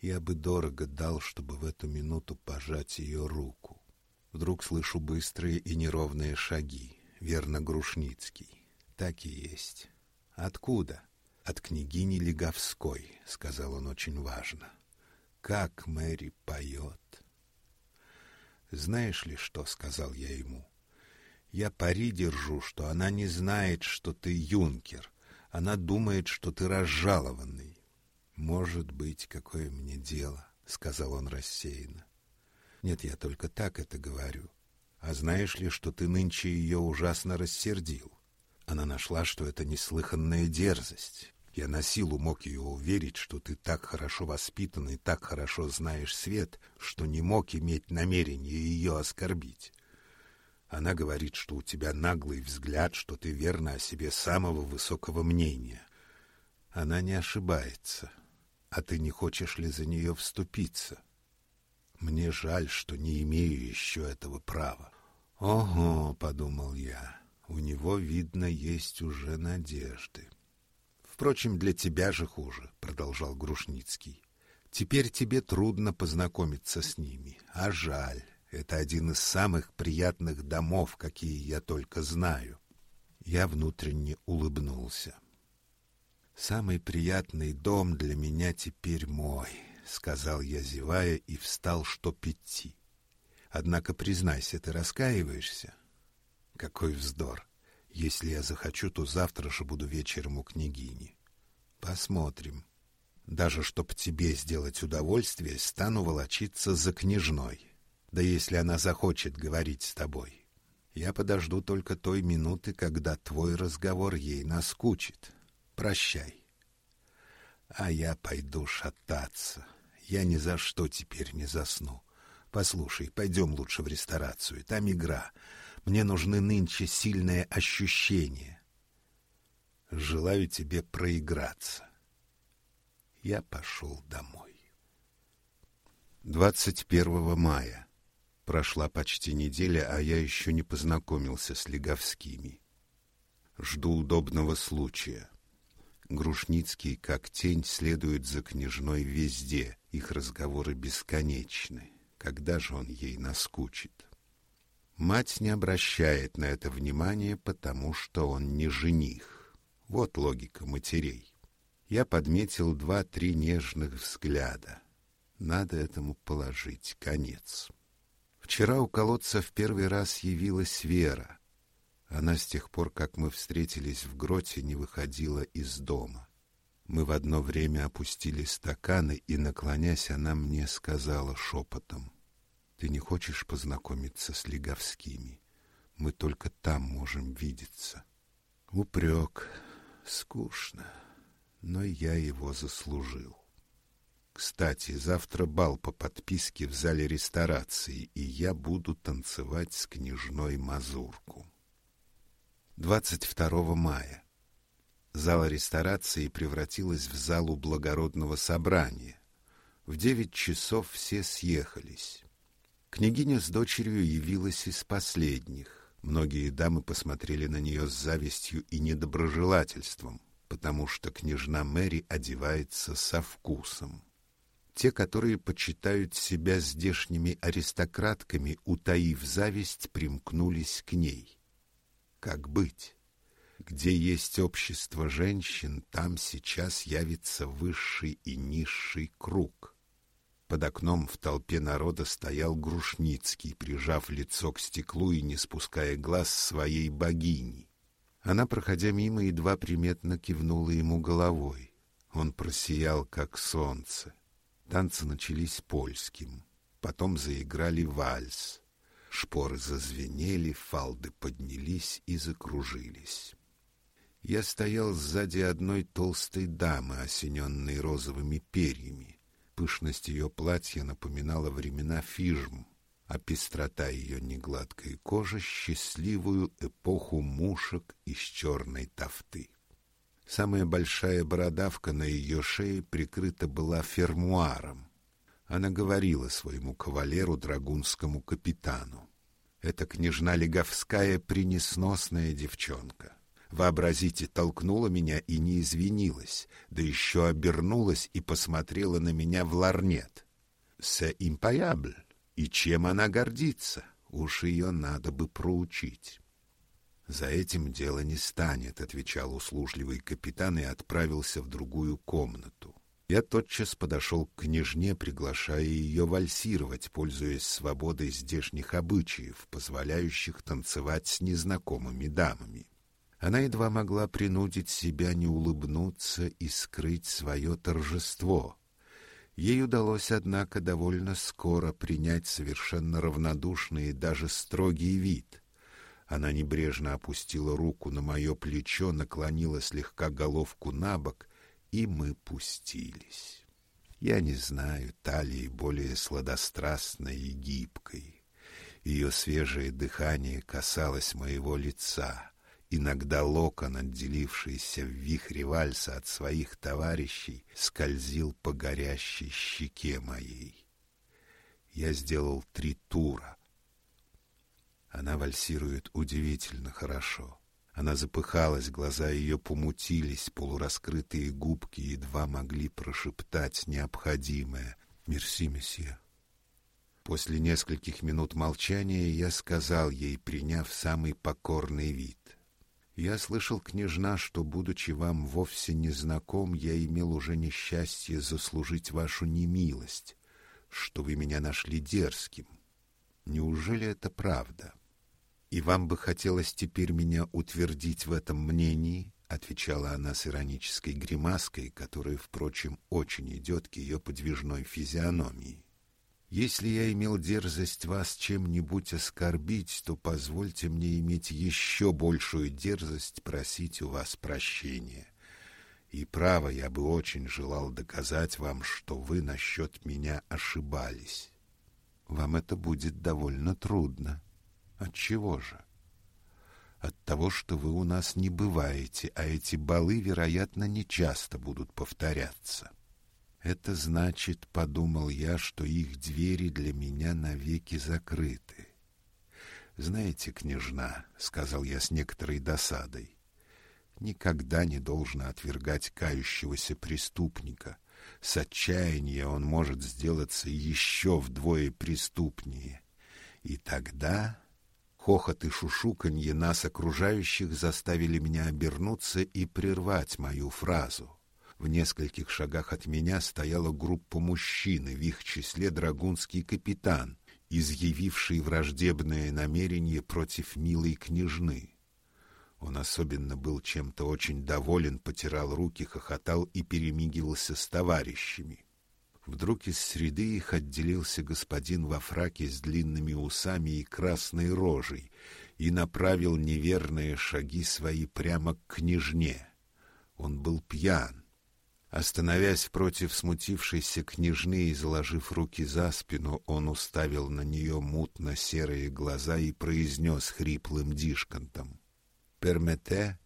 Я бы дорого дал, чтобы в эту минуту пожать ее руку. Вдруг слышу быстрые и неровные шаги. Верно, Грушницкий. Так и есть. Откуда? От княгини Леговской, сказал он очень важно. Как Мэри поет. Знаешь ли что, сказал я ему. Я пари держу, что она не знает, что ты юнкер. Она думает, что ты разжалованный. Может быть, какое мне дело, сказал он рассеянно. Нет, я только так это говорю. А знаешь ли, что ты нынче ее ужасно рассердил? Она нашла, что это неслыханная дерзость. Я на силу мог ее уверить, что ты так хорошо воспитан и так хорошо знаешь свет, что не мог иметь намерения ее оскорбить. Она говорит, что у тебя наглый взгляд, что ты верно о себе самого высокого мнения. Она не ошибается. А ты не хочешь ли за нее вступиться? Мне жаль, что не имею еще этого права. Ого, подумал я. У него видно есть уже надежды. Впрочем, для тебя же хуже, продолжал Грушницкий. Теперь тебе трудно познакомиться с ними, а жаль. Это один из самых приятных домов, какие я только знаю. Я внутренне улыбнулся. Самый приятный дом для меня теперь мой сказал я, зевая, и встал, чтоб идти. Однако, признайся, ты раскаиваешься? Какой вздор! Если я захочу, то завтра же буду вечером у княгини. Посмотрим. Даже чтоб тебе сделать удовольствие, стану волочиться за княжной. Да если она захочет говорить с тобой. Я подожду только той минуты, когда твой разговор ей наскучит. Прощай. А я пойду шататься. Я ни за что теперь не засну. Послушай, пойдем лучше в ресторацию. Там игра. Мне нужны нынче сильные ощущения. Желаю тебе проиграться. Я пошел домой. 21 мая. Прошла почти неделя, а я еще не познакомился с Леговскими. Жду удобного случая. Грушницкий, как тень, следует за княжной везде. Их разговоры бесконечны. Когда же он ей наскучит? Мать не обращает на это внимания, потому что он не жених. Вот логика матерей. Я подметил два-три нежных взгляда. Надо этому положить конец. Вчера у колодца в первый раз явилась Вера. Она с тех пор, как мы встретились в гроте, не выходила из дома. Мы в одно время опустили стаканы, и, наклонясь, она мне сказала шепотом, «Ты не хочешь познакомиться с Леговскими? Мы только там можем видеться». Упрек. Скучно. Но я его заслужил. Кстати, завтра бал по подписке в зале ресторации, и я буду танцевать с княжной Мазурку. 22 мая. Зала ресторации превратилась в залу благородного собрания. В девять часов все съехались. Княгиня с дочерью явилась из последних. Многие дамы посмотрели на нее с завистью и недоброжелательством, потому что княжна Мэри одевается со вкусом. Те, которые почитают себя здешними аристократками, утаив зависть, примкнулись к ней. Как быть? Где есть общество женщин, там сейчас явится высший и низший круг. Под окном в толпе народа стоял Грушницкий, прижав лицо к стеклу и не спуская глаз своей богини. Она, проходя мимо, едва приметно кивнула ему головой. Он просиял, как солнце. Танцы начались польским. Потом заиграли вальс. Шпоры зазвенели, фалды поднялись и закружились. Я стоял сзади одной толстой дамы, осененной розовыми перьями. Пышность ее платья напоминала времена фижм, а пестрота ее негладкой кожи — счастливую эпоху мушек из черной тафты. Самая большая бородавка на ее шее прикрыта была фермуаром. Она говорила своему кавалеру, драгунскому капитану. «Это княжна Леговская принесносная девчонка. Вообразите, толкнула меня и не извинилась, да еще обернулась и посмотрела на меня в ларнет. «Се импаябль!» И чем она гордится? Уж ее надо бы проучить. «За этим дело не станет», — отвечал услужливый капитан и отправился в другую комнату. Я тотчас подошел к княжне, приглашая ее вальсировать, пользуясь свободой здешних обычаев, позволяющих танцевать с незнакомыми дамами. Она едва могла принудить себя не улыбнуться и скрыть свое торжество. Ей удалось, однако, довольно скоро принять совершенно равнодушный и даже строгий вид. Она небрежно опустила руку на мое плечо, наклонила слегка головку на бок, и мы пустились. Я не знаю талии более сладострастной и гибкой. Ее свежее дыхание касалось моего лица. Иногда локон, отделившийся в вихре вальса от своих товарищей, скользил по горящей щеке моей. Я сделал три тура, она вальсирует удивительно хорошо. Она запыхалась, глаза ее помутились, полураскрытые губки едва могли прошептать необходимое «Мерси, месье». После нескольких минут молчания я сказал ей, приняв самый покорный вид. «Я слышал, княжна, что, будучи вам вовсе не знаком, я имел уже несчастье заслужить вашу немилость, что вы меня нашли дерзким. Неужели это правда?» «И вам бы хотелось теперь меня утвердить в этом мнении?» — отвечала она с иронической гримаской, которая, впрочем, очень идет к ее подвижной физиономии. Если я имел дерзость вас чем-нибудь оскорбить, то позвольте мне иметь еще большую дерзость просить у вас прощения. И право, я бы очень желал доказать вам, что вы насчет меня ошибались. Вам это будет довольно трудно. От чего же? От того, что вы у нас не бываете, а эти балы, вероятно, не часто будут повторяться. Это значит, подумал я, что их двери для меня навеки закрыты. Знаете, княжна, сказал я с некоторой досадой, никогда не должно отвергать кающегося преступника. С отчаяния он может сделаться еще вдвое преступнее. И тогда хохот и шушуканье нас окружающих заставили меня обернуться и прервать мою фразу. В нескольких шагах от меня стояла группа мужчин, в их числе драгунский капитан, изъявивший враждебное намерение против милой княжны. Он особенно был чем-то очень доволен, потирал руки, хохотал и перемигивался с товарищами. Вдруг из среды их отделился господин во фраке с длинными усами и красной рожей и направил неверные шаги свои прямо к княжне. Он был пьян, Остановясь против смутившейся княжны и заложив руки за спину, он уставил на нее мутно-серые глаза и произнес хриплым дишкантом. «Пермете?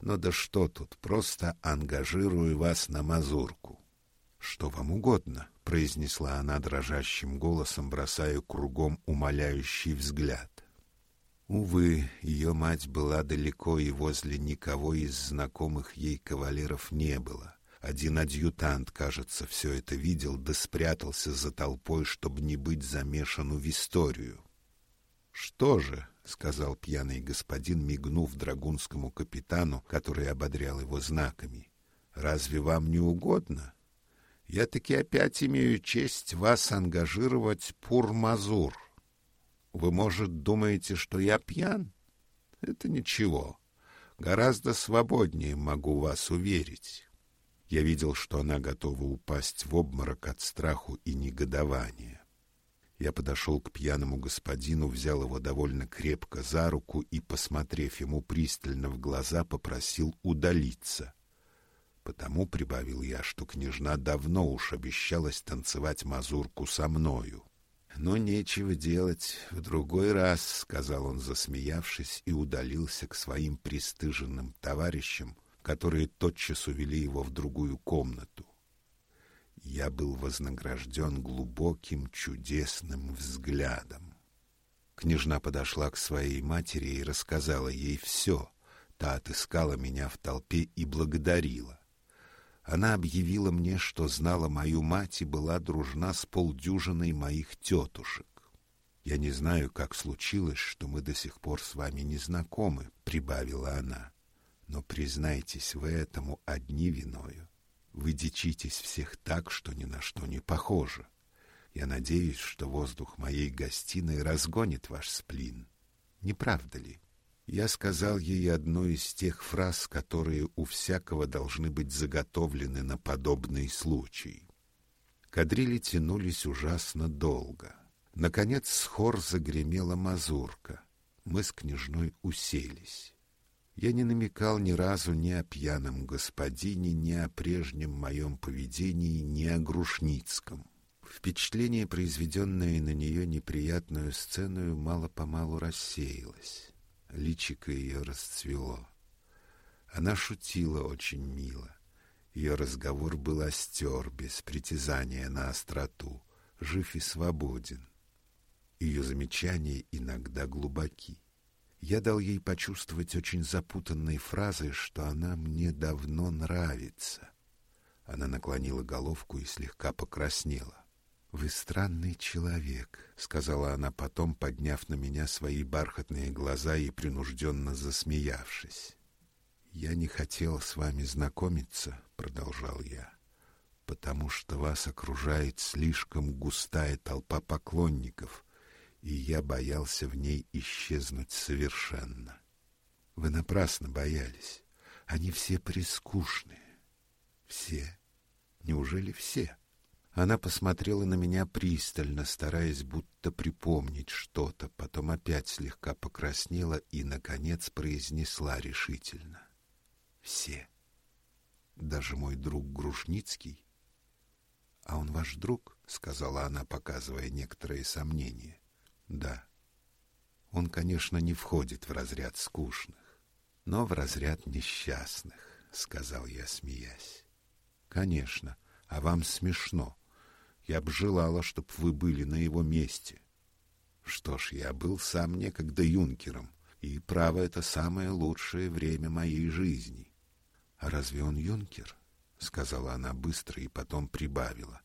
Ну да что тут, просто ангажирую вас на мазурку». «Что вам угодно», — произнесла она дрожащим голосом, бросая кругом умоляющий взгляд. Увы, ее мать была далеко, и возле никого из знакомых ей кавалеров не было. Один адъютант, кажется, все это видел, да спрятался за толпой, чтобы не быть замешану в историю. «Что же?» — сказал пьяный господин, мигнув драгунскому капитану, который ободрял его знаками. «Разве вам не угодно? Я таки опять имею честь вас ангажировать пур-мазур. Вы, может, думаете, что я пьян? Это ничего. Гораздо свободнее могу вас уверить». Я видел, что она готова упасть в обморок от страху и негодования. Я подошел к пьяному господину, взял его довольно крепко за руку и, посмотрев ему пристально в глаза, попросил удалиться. Потому прибавил я, что княжна давно уж обещалась танцевать мазурку со мною. Но нечего делать, в другой раз, сказал он, засмеявшись, и удалился к своим пристыженным товарищам, которые тотчас увели его в другую комнату. Я был вознагражден глубоким чудесным взглядом. Княжна подошла к своей матери и рассказала ей все. Та отыскала меня в толпе и благодарила. Она объявила мне, что знала мою мать и была дружна с полдюжиной моих тетушек. Я не знаю, как случилось, что мы до сих пор с вами не знакомы, прибавила она. Но признайтесь вы этому одни виною. Вы дичитесь всех так, что ни на что не похоже. Я надеюсь, что воздух моей гостиной разгонит ваш сплин. Не правда ли? Я сказал ей одну из тех фраз, которые у всякого должны быть заготовлены на подобный случай. Кадрили тянулись ужасно долго. Наконец с хор загремела мазурка. Мы с княжной уселись. Я не намекал ни разу ни о пьяном господине, ни о прежнем моем поведении, ни о Грушницком. Впечатление, произведенное на нее неприятную сцену, мало-помалу рассеялось. Личико ее расцвело. Она шутила очень мило. Ее разговор был остер, без притязания на остроту, жив и свободен. Ее замечания иногда глубоки. Я дал ей почувствовать очень запутанной фразой, что она мне давно нравится. Она наклонила головку и слегка покраснела. «Вы странный человек», — сказала она потом, подняв на меня свои бархатные глаза и принужденно засмеявшись. «Я не хотел с вами знакомиться», — продолжал я, «потому что вас окружает слишком густая толпа поклонников, и я боялся в ней исчезнуть совершенно. Вы напрасно боялись. Они все прискучные. Все. Неужели все? Она посмотрела на меня пристально, стараясь будто припомнить что-то, потом опять слегка покраснела и, наконец, произнесла решительно. «Все. Даже мой друг Грушницкий». «А он ваш друг?» — сказала она, показывая некоторые сомнения. «Да. Он, конечно, не входит в разряд скучных, но в разряд несчастных», — сказал я, смеясь. «Конечно. А вам смешно. Я б желала, чтоб вы были на его месте. Что ж, я был сам некогда юнкером, и, право, это самое лучшее время моей жизни. А разве он юнкер? — сказала она быстро и потом прибавила.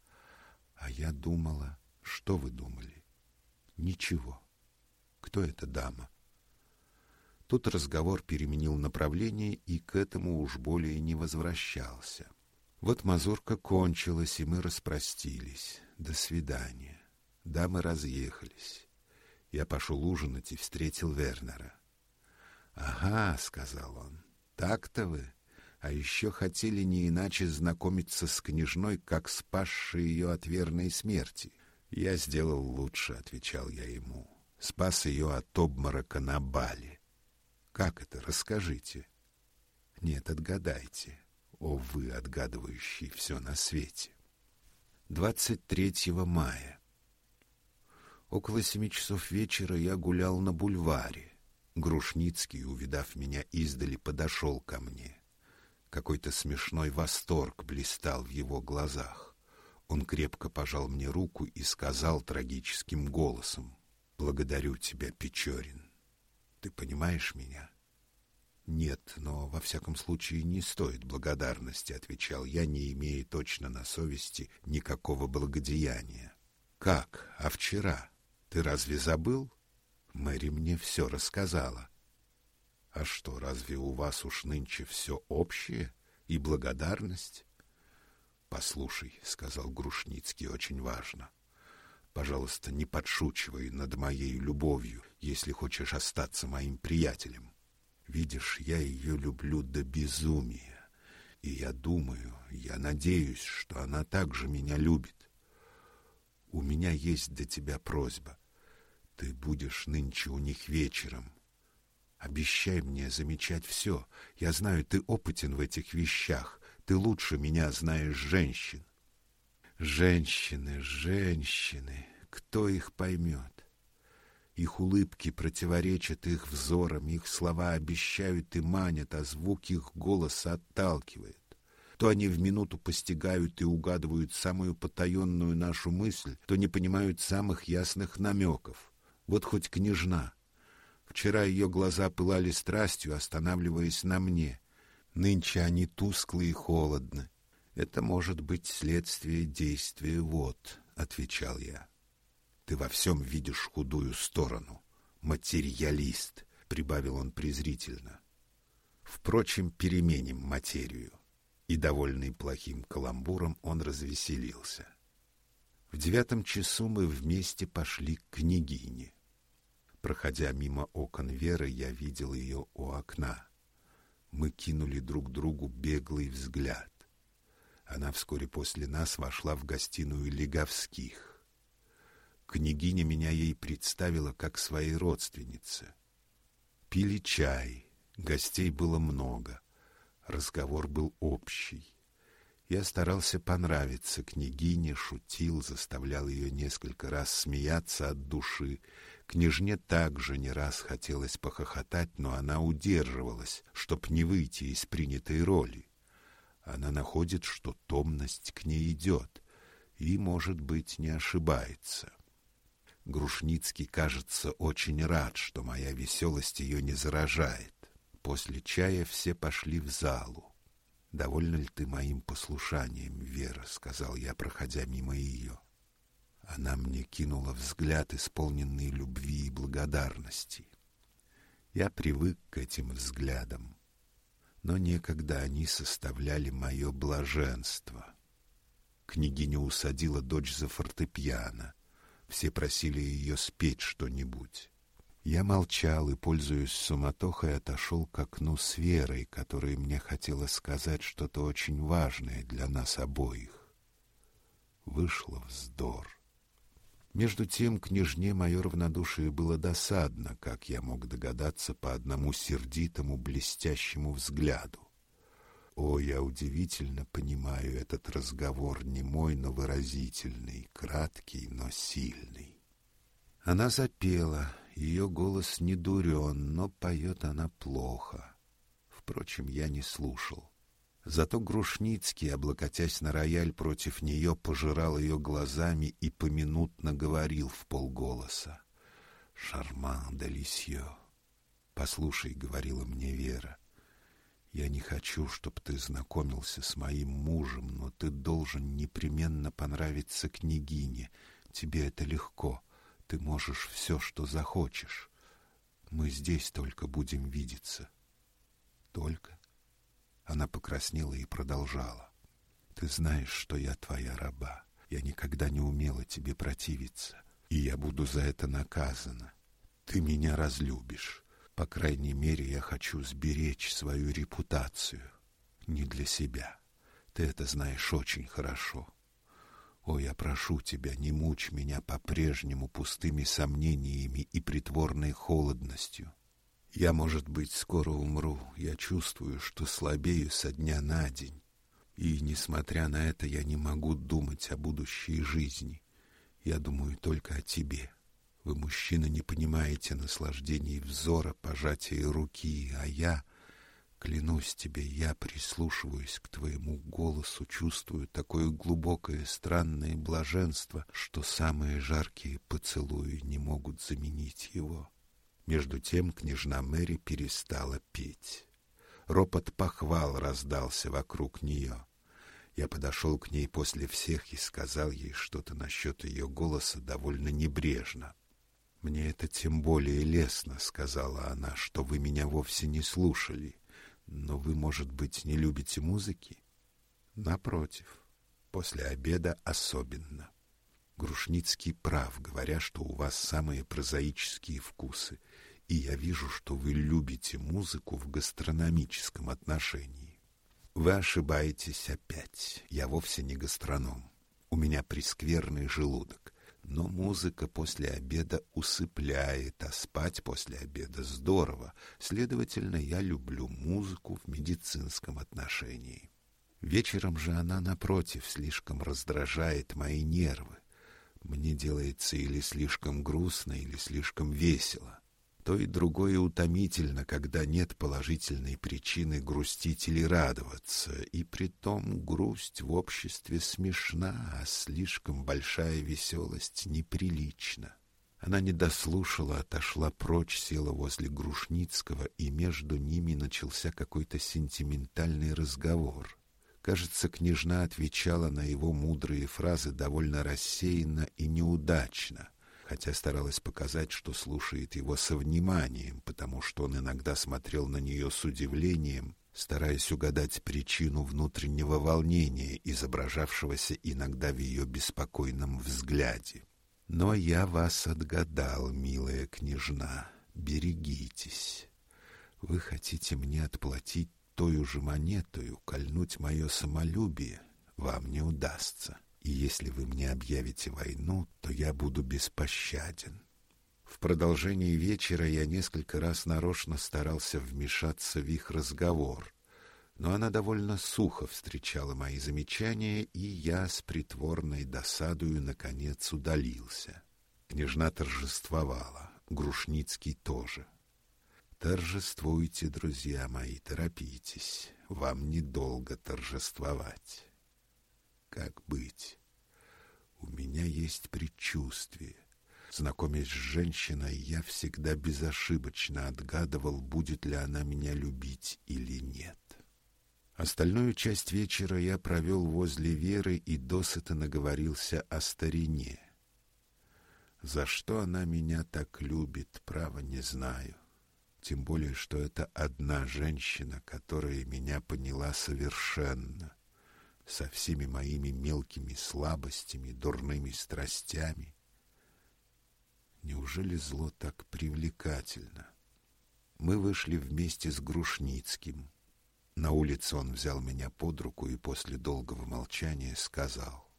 А я думала... Что вы думали? Ничего. Кто эта дама? Тут разговор переменил направление и к этому уж более не возвращался. Вот мазурка кончилась, и мы распростились. До свидания. Дамы разъехались. Я пошел ужинать и встретил Вернера. «Ага», — сказал он, — «так-то вы. А еще хотели не иначе знакомиться с княжной, как спасшей ее от верной смерти». «Я сделал лучше», — отвечал я ему. «Спас ее от обморока на бале». «Как это? Расскажите». «Нет, отгадайте». О, вы, отгадывающий все на свете! 23 мая. Около семи часов вечера я гулял на бульваре. Грушницкий, увидав меня издали, подошел ко мне. Какой-то смешной восторг блистал в его глазах. Он крепко пожал мне руку и сказал трагическим голосом, «Благодарю тебя, Печорин. Ты понимаешь меня?» «Нет, но во всяком случае не стоит благодарности», — отвечал я, не имея точно на совести никакого благодеяния. «Как? А вчера? Ты разве забыл?» Мэри мне все рассказала. «А что, разве у вас уж нынче все общее и благодарность?» «Послушай», — сказал Грушницкий, — «очень важно. Пожалуйста, не подшучивай над моей любовью, если хочешь остаться моим приятелем. Видишь, я ее люблю до безумия. И я думаю, я надеюсь, что она также меня любит. У меня есть для тебя просьба. Ты будешь нынче у них вечером. Обещай мне замечать все. Я знаю, ты опытен в этих вещах. Ты лучше меня знаешь женщин. Женщины, женщины, кто их поймет? Их улыбки противоречат их взорам, их слова обещают и манят, а звук их голоса отталкивает. То они в минуту постигают и угадывают самую потаенную нашу мысль, то не понимают самых ясных намеков. Вот хоть княжна. Вчера ее глаза пылали страстью, останавливаясь на мне. Нынче они тусклые и холодны. Это может быть следствие действия вот, — отвечал я. Ты во всем видишь худую сторону. Материалист, прибавил он презрительно. Впрочем, переменим материю. И, довольный плохим каламбуром, он развеселился. В девятом часу мы вместе пошли к княгине. Проходя мимо окон Веры, я видел ее у окна. Мы кинули друг другу беглый взгляд. Она вскоре после нас вошла в гостиную Леговских. Княгиня меня ей представила как своей родственнице. Пили чай, гостей было много, разговор был общий. Я старался понравиться княгине, шутил, заставлял ее несколько раз смеяться от души. Княжне также не раз хотелось похохотать, но она удерживалась, чтоб не выйти из принятой роли. Она находит, что томность к ней идет, и, может быть, не ошибается. Грушницкий, кажется, очень рад, что моя веселость ее не заражает. После чая все пошли в залу. «Довольна ли ты моим послушанием, Вера?» — сказал я, проходя мимо ее. Она мне кинула взгляд, исполненный любви и благодарности. Я привык к этим взглядам, но некогда они составляли мое блаженство. Княгиня усадила дочь за фортепиано. Все просили ее спеть что-нибудь. Я молчал и, пользуясь суматохой, отошел к окну с Верой, которой мне хотелось сказать что-то очень важное для нас обоих. Вышло вздор. Между тем княжне мое равнодушие было досадно, как я мог догадаться по одному сердитому блестящему взгляду. О, я удивительно понимаю этот разговор, не мой, но выразительный, краткий, но сильный. Она запела, ее голос не дурен, но поет она плохо. Впрочем, я не слушал. Зато Грушницкий, облокотясь на рояль против нее, пожирал ее глазами и поминутно говорил в полголоса. «Шарман де Лисье». «Послушай», — говорила мне Вера, — «я не хочу, чтобы ты знакомился с моим мужем, но ты должен непременно понравиться княгине. Тебе это легко. Ты можешь все, что захочешь. Мы здесь только будем видеться». «Только?» Она покраснела и продолжала. «Ты знаешь, что я твоя раба. Я никогда не умела тебе противиться, и я буду за это наказана. Ты меня разлюбишь. По крайней мере, я хочу сберечь свою репутацию. Не для себя. Ты это знаешь очень хорошо. О, я прошу тебя, не мучь меня по-прежнему пустыми сомнениями и притворной холодностью. Я, может быть, скоро умру. Я чувствую, что слабею со дня на день. И, несмотря на это, я не могу думать о будущей жизни. Я думаю только о тебе. Вы, мужчина, не понимаете наслаждений взора, пожатия руки, а я, клянусь тебе, я прислушиваюсь к твоему голосу, чувствую такое глубокое странное блаженство, что самые жаркие поцелуи не могут заменить его. Между тем княжна Мэри перестала петь. Ропот похвал раздался вокруг нее. Я подошел к ней после всех и сказал ей что-то насчет ее голоса довольно небрежно. «Мне это тем более лестно», — сказала она, — «что вы меня вовсе не слушали. Но вы, может быть, не любите музыки?» «Напротив, после обеда особенно». Грушницкий прав, говоря, что у вас самые прозаические вкусы и я вижу, что вы любите музыку в гастрономическом отношении. Вы ошибаетесь опять. Я вовсе не гастроном. У меня прескверный желудок. Но музыка после обеда усыпляет, а спать после обеда здорово. Следовательно, я люблю музыку в медицинском отношении. Вечером же она, напротив, слишком раздражает мои нервы. Мне делается или слишком грустно, или слишком весело. То и другое утомительно, когда нет положительной причины грустить или радоваться, и притом грусть в обществе смешна, а слишком большая веселость неприлична. Она не дослушала, отошла прочь, села возле Грушницкого, и между ними начался какой-то сентиментальный разговор. Кажется, княжна отвечала на его мудрые фразы довольно рассеянно и неудачно — хотя старалась показать, что слушает его со вниманием, потому что он иногда смотрел на нее с удивлением, стараясь угадать причину внутреннего волнения, изображавшегося иногда в ее беспокойном взгляде. «Но я вас отгадал, милая княжна, берегитесь. Вы хотите мне отплатить той же монетою, кольнуть мое самолюбие, вам не удастся и если вы мне объявите войну, то я буду беспощаден. В продолжении вечера я несколько раз нарочно старался вмешаться в их разговор, но она довольно сухо встречала мои замечания, и я с притворной досадою наконец удалился. Княжна торжествовала, Грушницкий тоже. Торжествуйте, друзья мои, торопитесь, вам недолго торжествовать. Как быть? У меня есть предчувствие. Знакомясь с женщиной, я всегда безошибочно отгадывал, будет ли она меня любить или нет. Остальную часть вечера я провел возле Веры и досыта наговорился о старине. За что она меня так любит, право не знаю. Тем более, что это одна женщина, которая меня поняла совершенно со всеми моими мелкими слабостями, дурными страстями. Неужели зло так привлекательно? Мы вышли вместе с Грушницким. На улице он взял меня под руку и после долгого молчания сказал.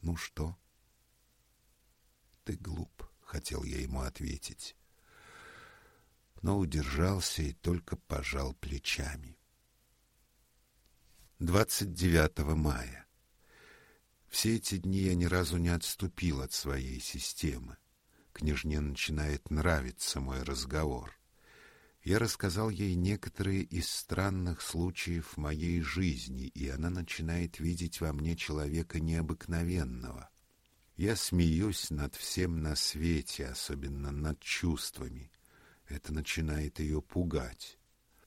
Ну что? Ты глуп, хотел я ему ответить. Но удержался и только пожал плечами. 29 мая. Все эти дни я ни разу не отступил от своей системы. Княжне начинает нравиться мой разговор. Я рассказал ей некоторые из странных случаев моей жизни, и она начинает видеть во мне человека необыкновенного. Я смеюсь над всем на свете, особенно над чувствами. Это начинает ее пугать.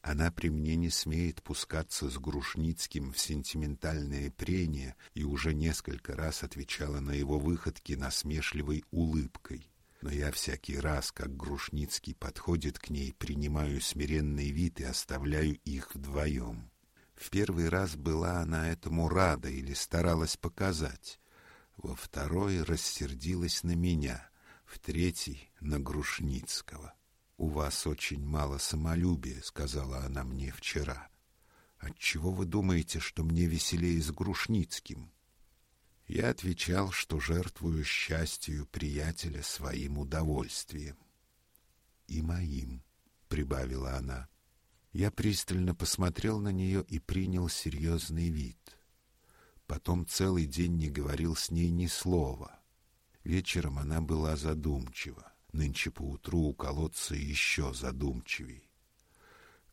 Она при мне не смеет пускаться с Грушницким в сентиментальное прение и уже несколько раз отвечала на его выходки насмешливой улыбкой но я всякий раз, как Грушницкий подходит к ней, принимаю смиренный вид и оставляю их вдвоем. В первый раз была она этому рада или старалась показать. Во второй рассердилась на меня, в третий — на Грушницкого. «У вас очень мало самолюбия», — сказала она мне вчера. «Отчего вы думаете, что мне веселее с Грушницким?» Я отвечал, что жертвую счастью приятеля своим удовольствием. «И моим», — прибавила она. Я пристально посмотрел на нее и принял серьезный вид. Потом целый день не говорил с ней ни слова. Вечером она была задумчива. Нынче поутру у колодца еще задумчивей.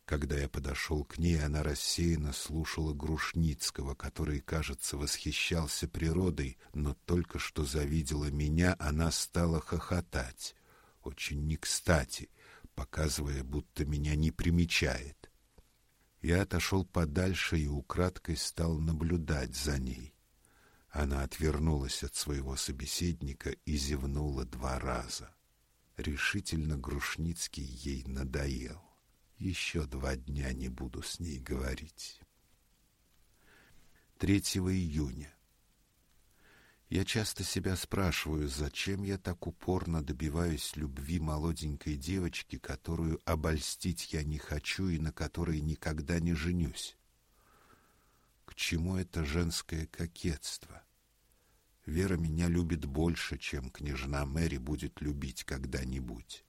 Когда я подошел к ней, она рассеянно слушала Грушницкого, который, кажется, восхищался природой, но только что завидела меня, она стала хохотать. Очень не кстати, показывая, будто меня не примечает. Я отошел подальше и украдкой стал наблюдать за ней. Она отвернулась от своего собеседника и зевнула два раза. Решительно Грушницкий ей надоел. Еще два дня не буду с ней говорить. 3 июня. Я часто себя спрашиваю, зачем я так упорно добиваюсь любви молоденькой девочки, которую обольстить я не хочу и на которой никогда не женюсь. К чему это женское кокетство? Вера меня любит больше, чем княжна Мэри будет любить когда-нибудь.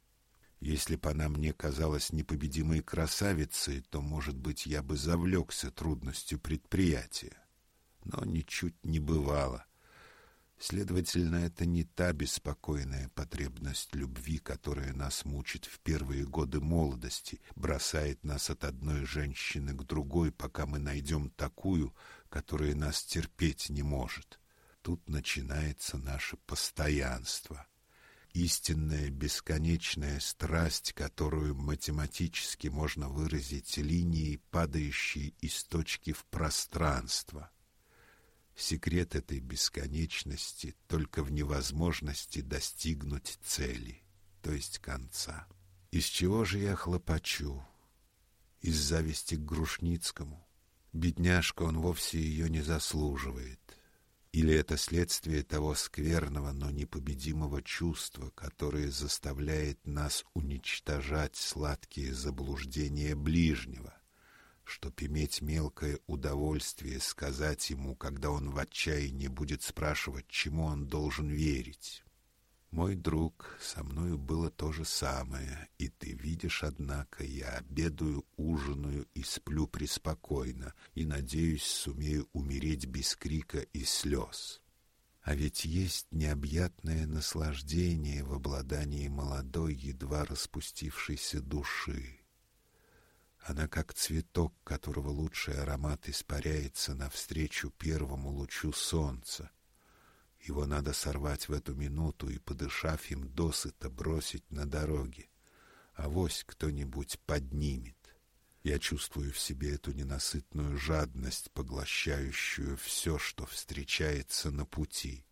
Если бы она мне казалась непобедимой красавицей, то, может быть, я бы завлекся трудностью предприятия. Но ничуть не бывало. Следовательно, это не та беспокойная потребность любви, которая нас мучит в первые годы молодости, бросает нас от одной женщины к другой, пока мы найдем такую, которая нас терпеть не может. Тут начинается наше постоянство истинная бесконечная страсть, которую математически можно выразить линией, падающей из точки в пространство. Секрет этой бесконечности только в невозможности достигнуть цели, то есть конца. Из чего же я хлопочу? Из зависти к Грушницкому. Бедняжка, он вовсе ее не заслуживает. Или это следствие того скверного, но непобедимого чувства, которое заставляет нас уничтожать сладкие заблуждения ближнего, чтоб иметь мелкое удовольствие сказать ему, когда он в отчаянии будет спрашивать, чему он должен верить. Мой друг, со мною было то же самое, и ты видишь, однако, я обедаю, ужинаю и сплю преспокойно, и, надеюсь, сумею умереть без крика и слез. А ведь есть необъятное наслаждение в обладании молодой, едва распустившейся души. Она как цветок, которого лучший аромат испаряется навстречу первому лучу солнца, его надо сорвать в эту минуту и, подышав им досыта, бросить на дороге. А вось кто-нибудь поднимет. Я чувствую в себе эту ненасытную жадность, поглощающую все, что встречается на пути.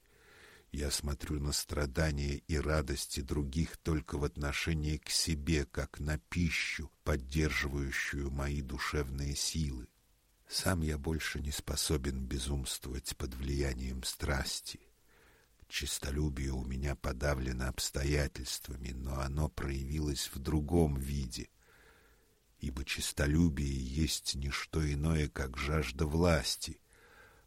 Я смотрю на страдания и радости других только в отношении к себе, как на пищу, поддерживающую мои душевные силы. Сам я больше не способен безумствовать под влиянием страсти. Чистолюбие у меня подавлено обстоятельствами, но оно проявилось в другом виде, ибо чистолюбие есть не что иное, как жажда власти,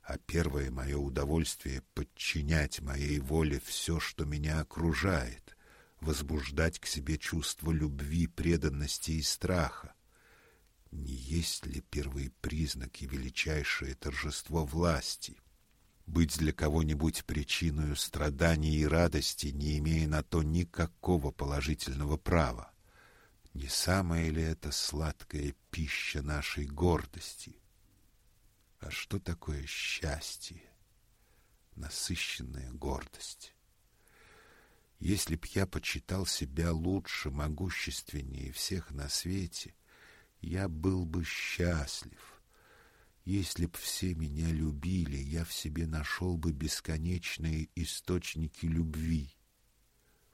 а первое мое удовольствие — подчинять моей воле все, что меня окружает, возбуждать к себе чувство любви, преданности и страха. Не есть ли первый признак и величайшее торжество власти? Быть для кого-нибудь причиной страданий и радости, не имея на то никакого положительного права? Не самая ли это сладкая пища нашей гордости? А что такое счастье? Насыщенная гордость. Если б я почитал себя лучше, могущественнее всех на свете, я был бы счастлив. Если б все меня любили, я в себе нашел бы бесконечные источники любви.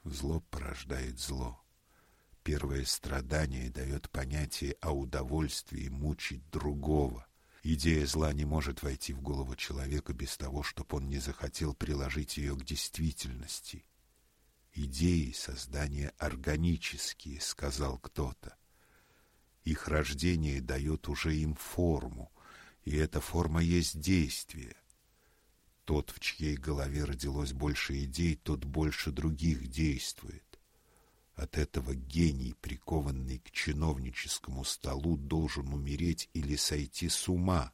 Зло порождает зло. Первое страдание дает понятие о удовольствии мучить другого. Идея зла не может войти в голову человека без того, чтобы он не захотел приложить ее к действительности. Идеи создания органические, сказал кто-то. Их рождение дает уже им форму, и эта форма есть действие. Тот, в чьей голове родилось больше идей, тот больше других действует. От этого гений, прикованный к чиновническому столу, должен умереть или сойти с ума,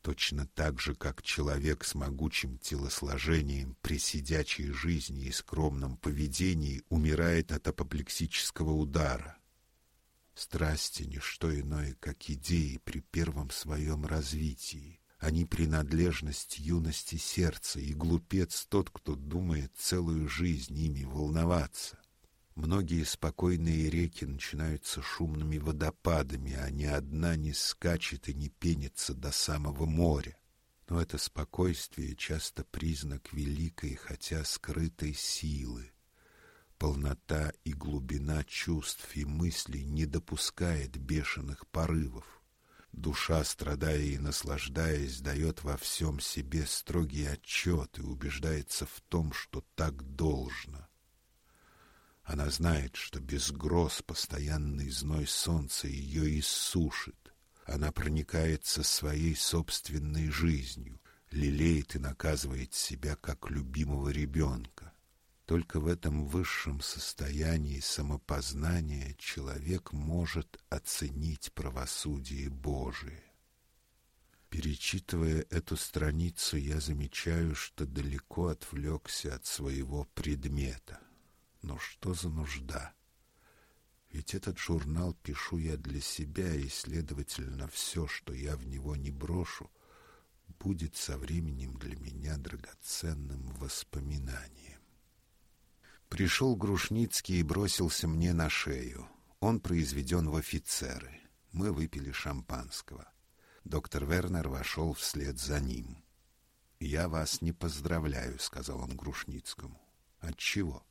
точно так же, как человек с могучим телосложением при сидячей жизни и скромном поведении умирает от апоплексического удара. Страсти — не что иное, как идеи при первом своем развитии. Они принадлежность юности сердца, и глупец тот, кто думает целую жизнь ими волноваться. Многие спокойные реки начинаются шумными водопадами, а ни одна не скачет и не пенится до самого моря. Но это спокойствие часто признак великой, хотя скрытой силы. Полнота и глубина чувств и мыслей не допускает бешеных порывов. Душа, страдая и наслаждаясь, дает во всем себе строгий отчет и убеждается в том, что так должно. Она знает, что без гроз постоянный зной солнца ее иссушит. Она проникается своей собственной жизнью, лелеет и наказывает себя как любимого ребенка. Только в этом высшем состоянии самопознания человек может оценить правосудие Божие. Перечитывая эту страницу, я замечаю, что далеко отвлекся от своего предмета — но что за нужда? Ведь этот журнал пишу я для себя, и, следовательно, все, что я в него не брошу, будет со временем для меня драгоценным воспоминанием. Пришел Грушницкий и бросился мне на шею. Он произведен в офицеры. Мы выпили шампанского. Доктор Вернер вошел вслед за ним. «Я вас не поздравляю», — сказал он Грушницкому. «Отчего?»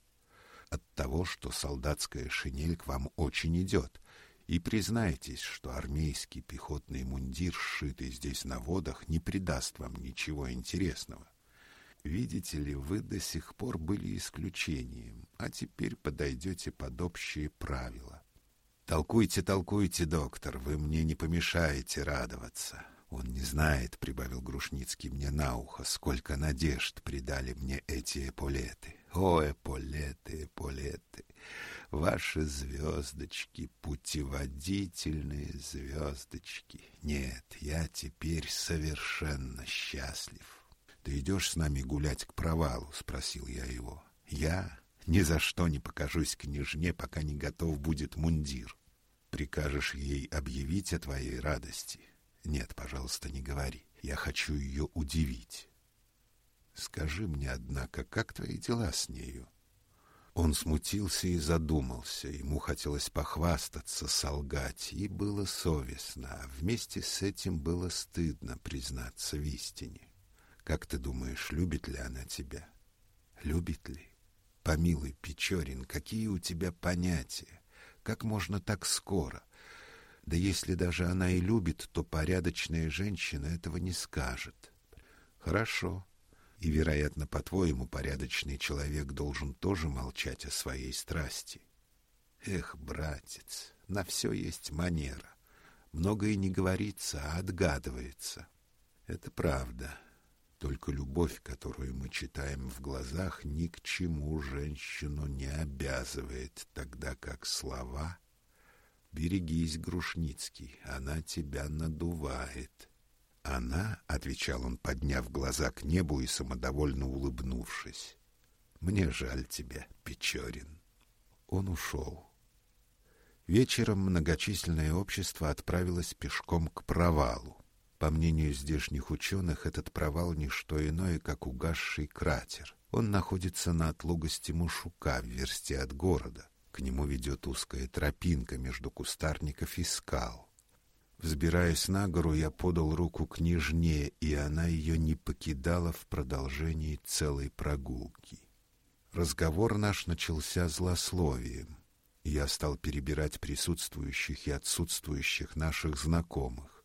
от того, что солдатская шинель к вам очень идет, и признайтесь, что армейский пехотный мундир, сшитый здесь на водах, не придаст вам ничего интересного. Видите ли, вы до сих пор были исключением, а теперь подойдете под общие правила. Толкуйте, толкуйте, доктор, вы мне не помешаете радоваться. Он не знает, — прибавил Грушницкий мне на ухо, — сколько надежд придали мне эти эполеты. О, эполеты, эполеты, ваши звездочки, путеводительные звездочки. Нет, я теперь совершенно счастлив. Ты идешь с нами гулять к провалу? — спросил я его. Я ни за что не покажусь княжне, пока не готов будет мундир. Прикажешь ей объявить о твоей радости? Нет, пожалуйста, не говори. Я хочу ее удивить. Скажи мне, однако, как твои дела с нею? Он смутился и задумался. Ему хотелось похвастаться, солгать, и было совестно, а вместе с этим было стыдно признаться в истине. Как ты думаешь, любит ли она тебя? Любит ли? Помилуй, Печорин, какие у тебя понятия? Как можно так скоро? Да если даже она и любит, то порядочная женщина этого не скажет. Хорошо. И, вероятно, по-твоему, порядочный человек должен тоже молчать о своей страсти. Эх, братец, на все есть манера. Многое не говорится, а отгадывается. Это правда. Только любовь, которую мы читаем в глазах, ни к чему женщину не обязывает, тогда как слова «Берегись, Грушницкий, она тебя надувает». «Она», — отвечал он, подняв глаза к небу и самодовольно улыбнувшись, — «мне жаль тебя, Печорин». Он ушел. Вечером многочисленное общество отправилось пешком к провалу. По мнению здешних ученых, этот провал не что иное, как угасший кратер. Он находится на отлогости Мушука в версте от города. К нему ведет узкая тропинка между кустарников и скал. Взбираясь на гору, я подал руку княжне, и она ее не покидала в продолжении целой прогулки. Разговор наш начался злословием. Я стал перебирать присутствующих и отсутствующих наших знакомых.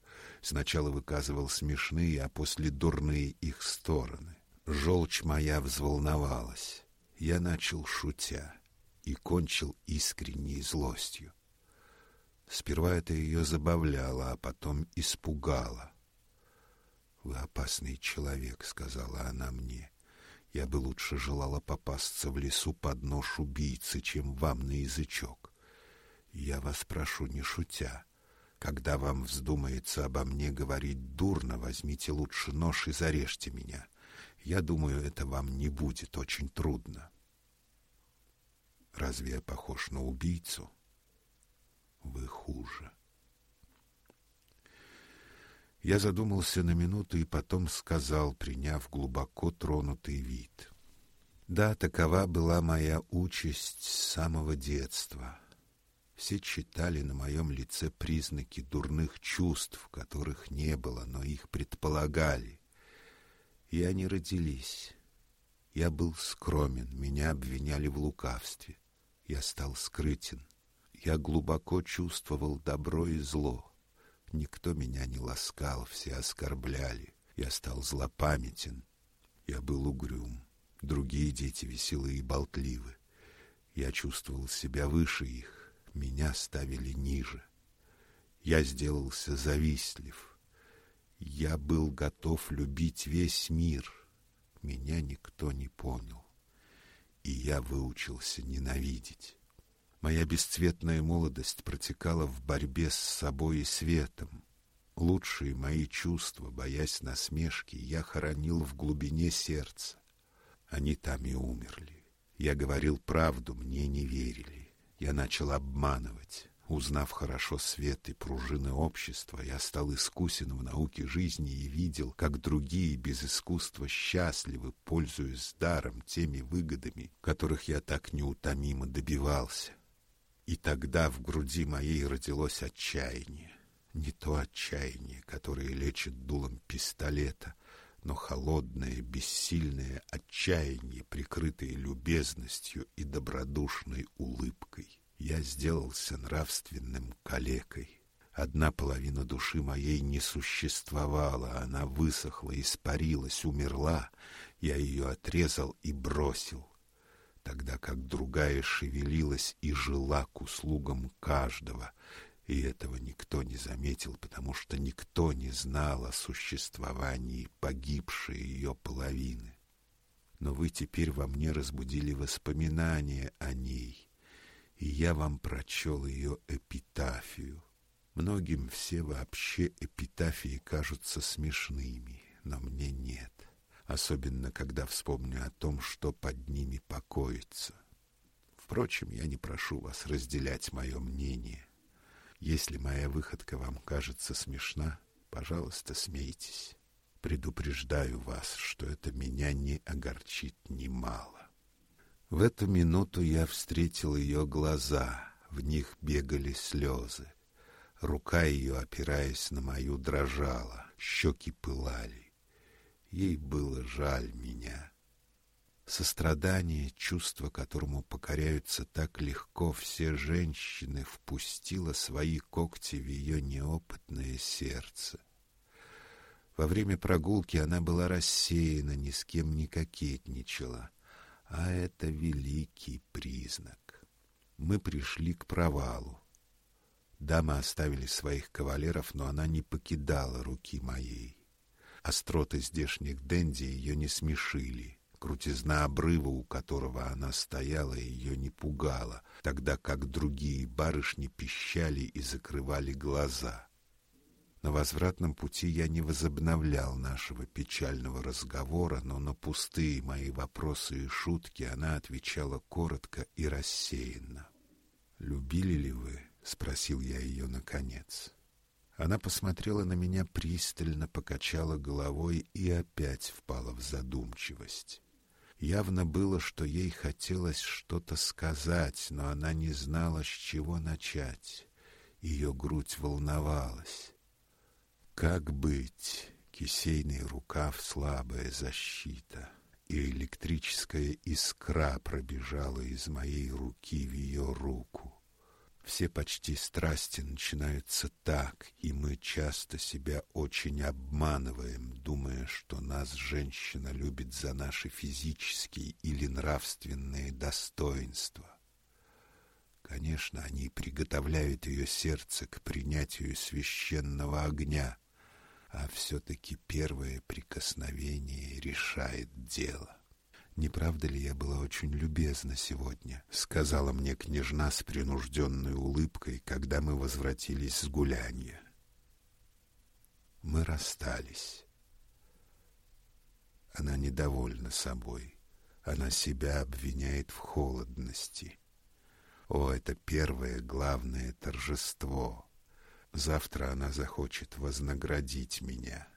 Сначала выказывал смешные, а после дурные их стороны. Желчь моя взволновалась. Я начал шутя и кончил искренней злостью. Сперва это ее забавляло, а потом испугало. «Вы опасный человек», — сказала она мне. «Я бы лучше желала попасться в лесу под нож убийцы, чем вам на язычок. Я вас прошу, не шутя, когда вам вздумается обо мне говорить дурно, возьмите лучше нож и зарежьте меня. Я думаю, это вам не будет очень трудно. Разве я похож на убийцу? Вы хуже. Я задумался на минуту и потом сказал, приняв глубоко тронутый вид. Да, такова была моя участь с самого детства — все читали на моем лице признаки дурных чувств, которых не было, но их предполагали. И они родились. Я был скромен, меня обвиняли в лукавстве. Я стал скрытен. Я глубоко чувствовал добро и зло. Никто меня не ласкал, все оскорбляли. Я стал злопамятен. Я был угрюм. Другие дети веселые и болтливы. Я чувствовал себя выше их меня ставили ниже. Я сделался завистлив. Я был готов любить весь мир. Меня никто не понял. И я выучился ненавидеть. Моя бесцветная молодость протекала в борьбе с собой и светом. Лучшие мои чувства, боясь насмешки, я хоронил в глубине сердца. Они там и умерли. Я говорил правду, мне не верили. Я начал обманывать. Узнав хорошо свет и пружины общества, я стал искусен в науке жизни и видел, как другие без искусства счастливы, пользуясь даром теми выгодами, которых я так неутомимо добивался. И тогда в груди моей родилось отчаяние. Не то отчаяние, которое лечит дулом пистолета, но холодное, бессильное отчаяние, прикрытое любезностью и добродушной улыбкой. Я сделался нравственным калекой. Одна половина души моей не существовала, она высохла, испарилась, умерла. Я ее отрезал и бросил, тогда как другая шевелилась и жила к услугам каждого — и этого никто не заметил, потому что никто не знал о существовании погибшей ее половины. Но вы теперь во мне разбудили воспоминания о ней, и я вам прочел ее эпитафию. Многим все вообще эпитафии кажутся смешными, но мне нет, особенно когда вспомню о том, что под ними покоится. Впрочем, я не прошу вас разделять мое мнение — если моя выходка вам кажется смешна, пожалуйста, смейтесь. Предупреждаю вас, что это меня не огорчит немало. В эту минуту я встретил ее глаза, в них бегали слезы. Рука ее, опираясь на мою, дрожала, щеки пылали. Ей было жаль меня. Сострадание, чувство, которому покоряются так легко все женщины, впустило свои когти в ее неопытное сердце. Во время прогулки она была рассеяна, ни с кем не кокетничала, а это великий признак. Мы пришли к провалу. Дамы оставили своих кавалеров, но она не покидала руки моей. Остроты здешних денди ее не смешили. Крутизна обрыва, у которого она стояла, ее не пугала, тогда как другие барышни пищали и закрывали глаза. На возвратном пути я не возобновлял нашего печального разговора, но на пустые мои вопросы и шутки она отвечала коротко и рассеянно. «Любили ли вы?» — спросил я ее наконец. Она посмотрела на меня пристально, покачала головой и опять впала в задумчивость. Явно было, что ей хотелось что-то сказать, но она не знала, с чего начать. Ее грудь волновалась. Как быть? Кисейный рукав — слабая защита, и электрическая искра пробежала из моей руки в ее руку. Все почти страсти начинаются так, и мы часто себя очень обманываем, думая, что нас женщина любит за наши физические или нравственные достоинства. Конечно, они приготовляют ее сердце к принятию священного огня, а все-таки первое прикосновение решает дело. «Не правда ли я была очень любезна сегодня?» — сказала мне княжна с принужденной улыбкой, когда мы возвратились с гуляния. Мы расстались. Она недовольна собой. Она себя обвиняет в холодности. О, это первое главное торжество. Завтра она захочет вознаградить меня.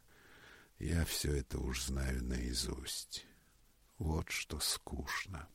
Я все это уж знаю наизусть. Вот что скучно.